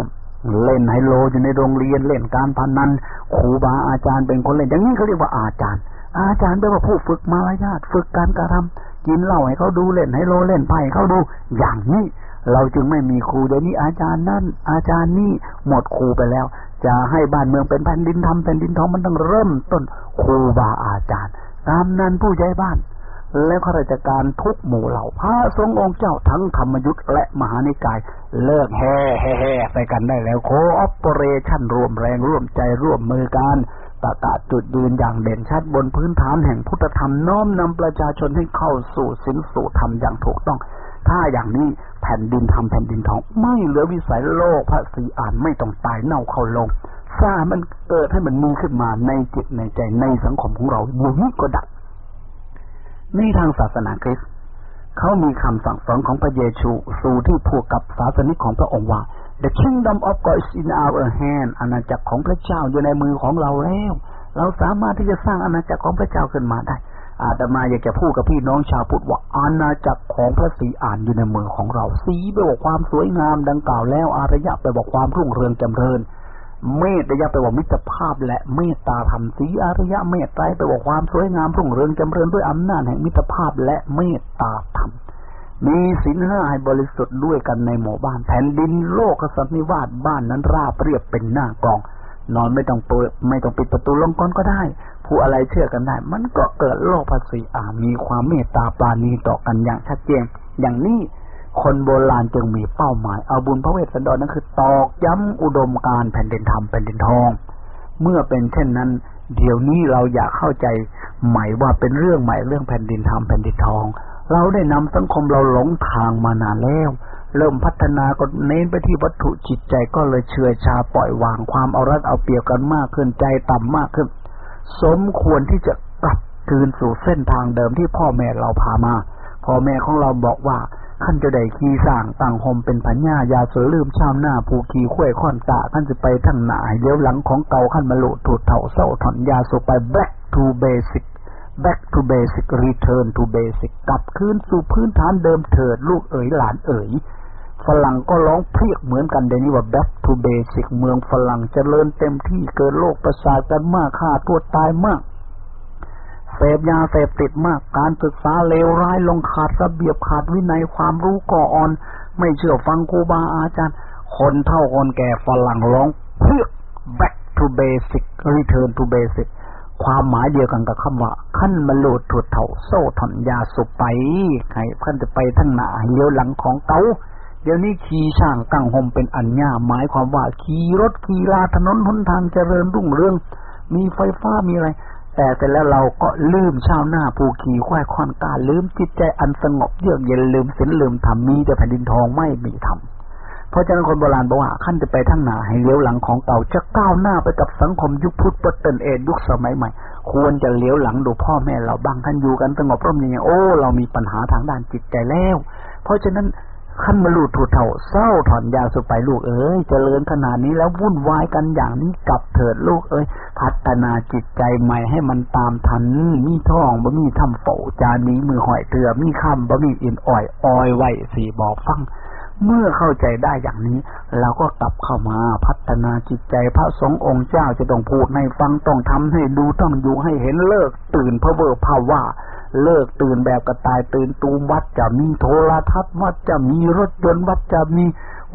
เล่นไฮโลอยู่ในโรงเรียนเล่นการพนันครูบาอาจารย์เป็นคนเล่นอย่างนี้เขาเรียกว่าอาจารย์ อาจารย์แปลว่าผู้ฝึกมารยาทฝึกการกระทำกินเหล้าให้เขาดูเล่นไฮโลเล่นไพ่เขาดูอย่างนี้เราจึงไม่มีครูเดี๋ยวนี้อาจารย์นั่น อาจารย์นี่หมดครูไปแล้ว จะให้บ้านเมืองเป็นแผ่นดินทำแผ่นดินทองมันต้องเริ่มต้นครูบาอาจารย์ตามนั้นผู้ใหญ่บ้าน และข้าราชการทุกหมู่เหล่าพระทรงองค์เจ้าทั้งธรรมยุตและมหานิกาย เลิกแห่แห่ไปกันได้แล้ว cooperation ร่วมแรงร่วมใจร่วมมือกันประกาศจุดยืนอย่างเด่นชัดบนพื้นฐานแห่งพุทธธรรมน้อมนำประชาชนให้เข้าสู่ศีลสู่ธรรมอย่างถูกต้อง ถ้าอย่างนี้แผ่นดินธรรมแผ่นดินทอง ไม่เหลือวิสัยโลกพระศรีอาริย์ไม่ต้องตายเน่าเข้าลงสร้างมันเกิดให้มันมีขึ้นมาในจิตในใจในสังคมของเราอยู่นี้ก็ดัก นี่ทางศาสนาคริสต์เขามีคำสั่งสอนของพระเยซูสู่ที่ผูกกับศาสนิกของพระองค์ว่า The kingdom of God is in our hand อาณาจักรของพระเจ้าอยู่ในมือของเราแล้ว เราสามารถที่จะสร้างอาณาจักรของพระเจ้าขึ้นมาได้ อาตมาอยากจะพูดกับพี่น้องชาวพุทธว่าอาณาจักรของพระศรีอ่านอยู่ในมือของเรา สีไปบอกความสวยงามดังกล่าวแล้วอารยะไปบอกความรุ่งเรืองจำเริญ เมตไตรยบอกมิตรภาพและเมตตาธรรมศรีอาริยเมตไตรยบอกความสวยงามรุ่งเรืองจำเริญด้วยอำนาจแห่งมิตรภาพและเมตตาธรรมมีศีลห้าให้บริสุทธิ์ด้วยกันในหมู่บ้าน แผ่นดินโลกสันนิวาสบ้านนั้นราบเรียบเป็นหน้ากลอง นอนไม่ต้องเปิดไม่ต้องปิดประตูลงก่อนก็ได้ ผู้อะไรเชื่อกันได้ มันก็เกิดโลกพระศรีอาริย์มีความเมตตาปรานีต่อกันอย่างชัดเจนอย่างนี้ คนโบราณจึงมีเป้าหมายเอาบุญพระเวสสันดรนั่นคือตอกย้ำอุดมการณ์แผ่นดินธรรมแผ่นดินทอง เมื่อเป็นเช่นนั้น เดี๋ยวนี้เราอยากเข้าใจใหม่ว่าเป็นเรื่องใหม่เรื่องแผ่นดินธรรมแผ่นดินทอง เราได้นำสังคมเราหลงทางมานานแล้ว เริ่มพัฒนาก็เน้นไปที่วัตถุจิตใจก็เลยเชื่อชาปล่อยวางความเอารัดเอาเปรียบกันมากขึ้นใจต่ำมากขึ้น สมควรที่จะกลับคืนสู่เส้นทางเดิมที่พ่อแม่เราพามาพ่อแม่ของเราบอกว่า ขั้นจะได้ขี่สร้างต่างหมเป็นพัญญายาสวยลืมชามหน้าผูขี่ข้วยข้อนตาขั้นจะไปทั้งหนาเลี้ยวหลังของเก่าขั้นมาโลดถูดเถ่าเศร้าถอนยาสุไป back to basic back to basic return to basic กลับคืนสู่พื้นฐานเดิมเถิดลูกเอ๋ยหลานเอ๋ยฝรั่งก็ร้องเพียกเหมือนกันเดี๋ยวนี้ว่า back to basic เมืองฝรั่งเจริญเต็มที่เกิดโรคประสาทกันมากฆ่าตัวตายมาก เสพยาเสพติดมาก การศึกษาเลวร้ายลงขาดระเบียบขาดวินัยความรู้ก่ออ่อน ไม่เชื่อฟังครูบาอาจารย์ คนเท่าคนแก่ฝรั่งร้องเพียก back to basic return to basic ความหมายเดียวกันกับคำว่า ขั้นมโลดถุดเถ่าโซ่ถอนยาสุไปใครขั้นจะไปทั้งหน้าเลี้ยวหลังของเกาเดี๋ยวนี้ขี่ช่างกังหมเป็นอัญญาหมายความว่าขี่รถขี่ลาถนนหนทางเจริญรุ่งเรือง มีไฟฟ้ามีอะไร แต่เสร็จแล้วเราก็ลืมชาวหน้าผู้ขี่ควายคอนกาลืมจิตใจอันสงบเยือกเย็นลืมศีลลืมธรรมมีแต่แผ่นดินทองไม่มีธรรมเพราะฉะนั้นคนโบราณบอกว่าขั้นจะไปทั้งหน้าให้เลี้ยวหลังของเก่าจะก้าวหน้าไปกับสังคมยุคพุทธปัตเตนเอยุคสมัยใหม่ ควรจะเลี้ยวหลังดูพ่อแม่เราบางท่านอยู่กันสงบร่มเย็นโอ้ เรามีปัญหาทางด้านจิตใจแล้ว เพราะฉะนั้น ขั้นมาลูดถูเท่าเศร้าถอนยาสุไปลูกเอ้ยเจริญขนาดนี้แล้ววุ่นวายกันอย่างนี้กลับเถิดลูกเอ้ย พัฒนาจิตใจใหม่ให้มันตามทันมีท่องบ่มีทำโฝจานมีมือหอยเตือมีคำบ่มีอินอ่อยอ่อยไว้สีบอกฟังเมื่อเข้าใจได้อย่างนี้ เราก็กลับเข้ามาพัฒนาจิตใจพระสงฆ์องค์เจ้าจะต้องพูดในฟังต้องทำให้ดูต้องอยู่ให้เห็นเลิกตื่นพระเบอร์ภาวะ เลิกตื่นแบบกระต่ายตื่นตูมวัดจะมีโทรทัศน์วัดจะมีรถยนต์วัดจะมี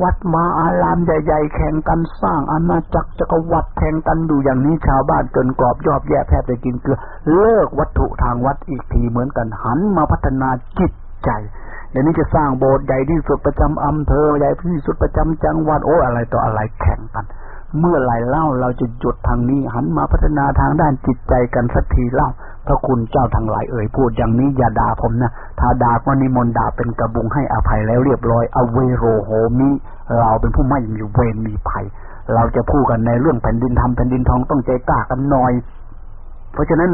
วัดมาอารามใหญ่ ๆ แข่งกันสร้างอาณาจักรจักรวรรดิแข่งกันดูอย่างนี้ชาวบ้านจนกรอบยอบแย่แทบจะกินเกลือ เลิกวัตถุทางวัดอีกทีเหมือนกันหันมาพัฒนาจิตใจเดี๋ยวนี้จะสร้างโบสถ์ใหญ่ที่สุดประจำอำเภอใหญ่ที่สุดประจำจังหวัดโอ้อะไรต่ออะไรแข่งกัน เมื่อไรเล่าเราจะหยุดทางนี้หันมาพัฒนาทางด้านจิตใจกันสักทีเล่า พระคุณเจ้าทั้งหลายเอ่ยพูดอย่างนี้อย่าด่าผมนะถ้าด่าก็นิมนต์ด่าเป็นกระบุงให้อภัยแล้วเรียบร้อยอเวโรโหมิเราเป็นผู้ไม่มีเวรมีภัย เราจะพูดกันในเรื่องแผ่นดินทำแผ่นดินทองต้องใจกล้ากันหน่อย เพราะฉะนั้น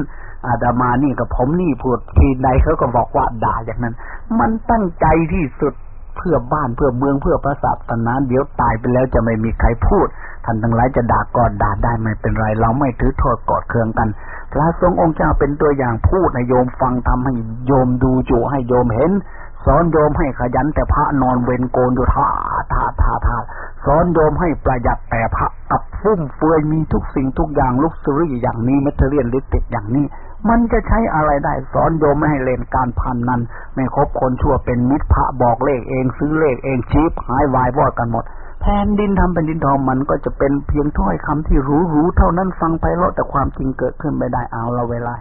อาดามานี่กับผมนี่พูดทีใดเขาก็บอกว่าด่าอย่างนั้น มันตั้งใจที่สุดเพื่อบ้านเพื่อเมืองเพื่อพระศาสนาเดี๋ยวตายไปแล้วจะไม่มีใครพูด ท่านทั้งหลายจะด่าก่อนด่าได้ไม่เป็นไร เราไม่ถือโทษกอดเคืองกัน พระทรงองค์เจ้าเป็นตัวอย่างพูดให้โยมฟังทำให้โยมดูจูให้โยมเห็น สอนโยมให้ขยันแต่พระนอนเวนโกนอยู่ท่าท่าท่าท่าสอนโยมให้ประหยัดแต่พระกับฟุ่มเฟือยมีทุกสิ่งทุกอย่างลุกซรี่อย่างนี้เมทเรียนลิติกอย่างนี้มันจะใช้อะไรได้สอนโยมไม่ให้เล่นการพันนั้น ไม่คบคนชั่วเป็นมิตรพระบอกเลขเองซื้อเลขเองชีพหายวายวอดกันหมด แผ่นดินทำเป็นดินทองมันก็จะเป็นเพียงถ้อยคำที่รู้ๆเท่านั้นฟังไปแล้วแต่ความจริงเกิดขึ้นไม่ได้เอาละเวลา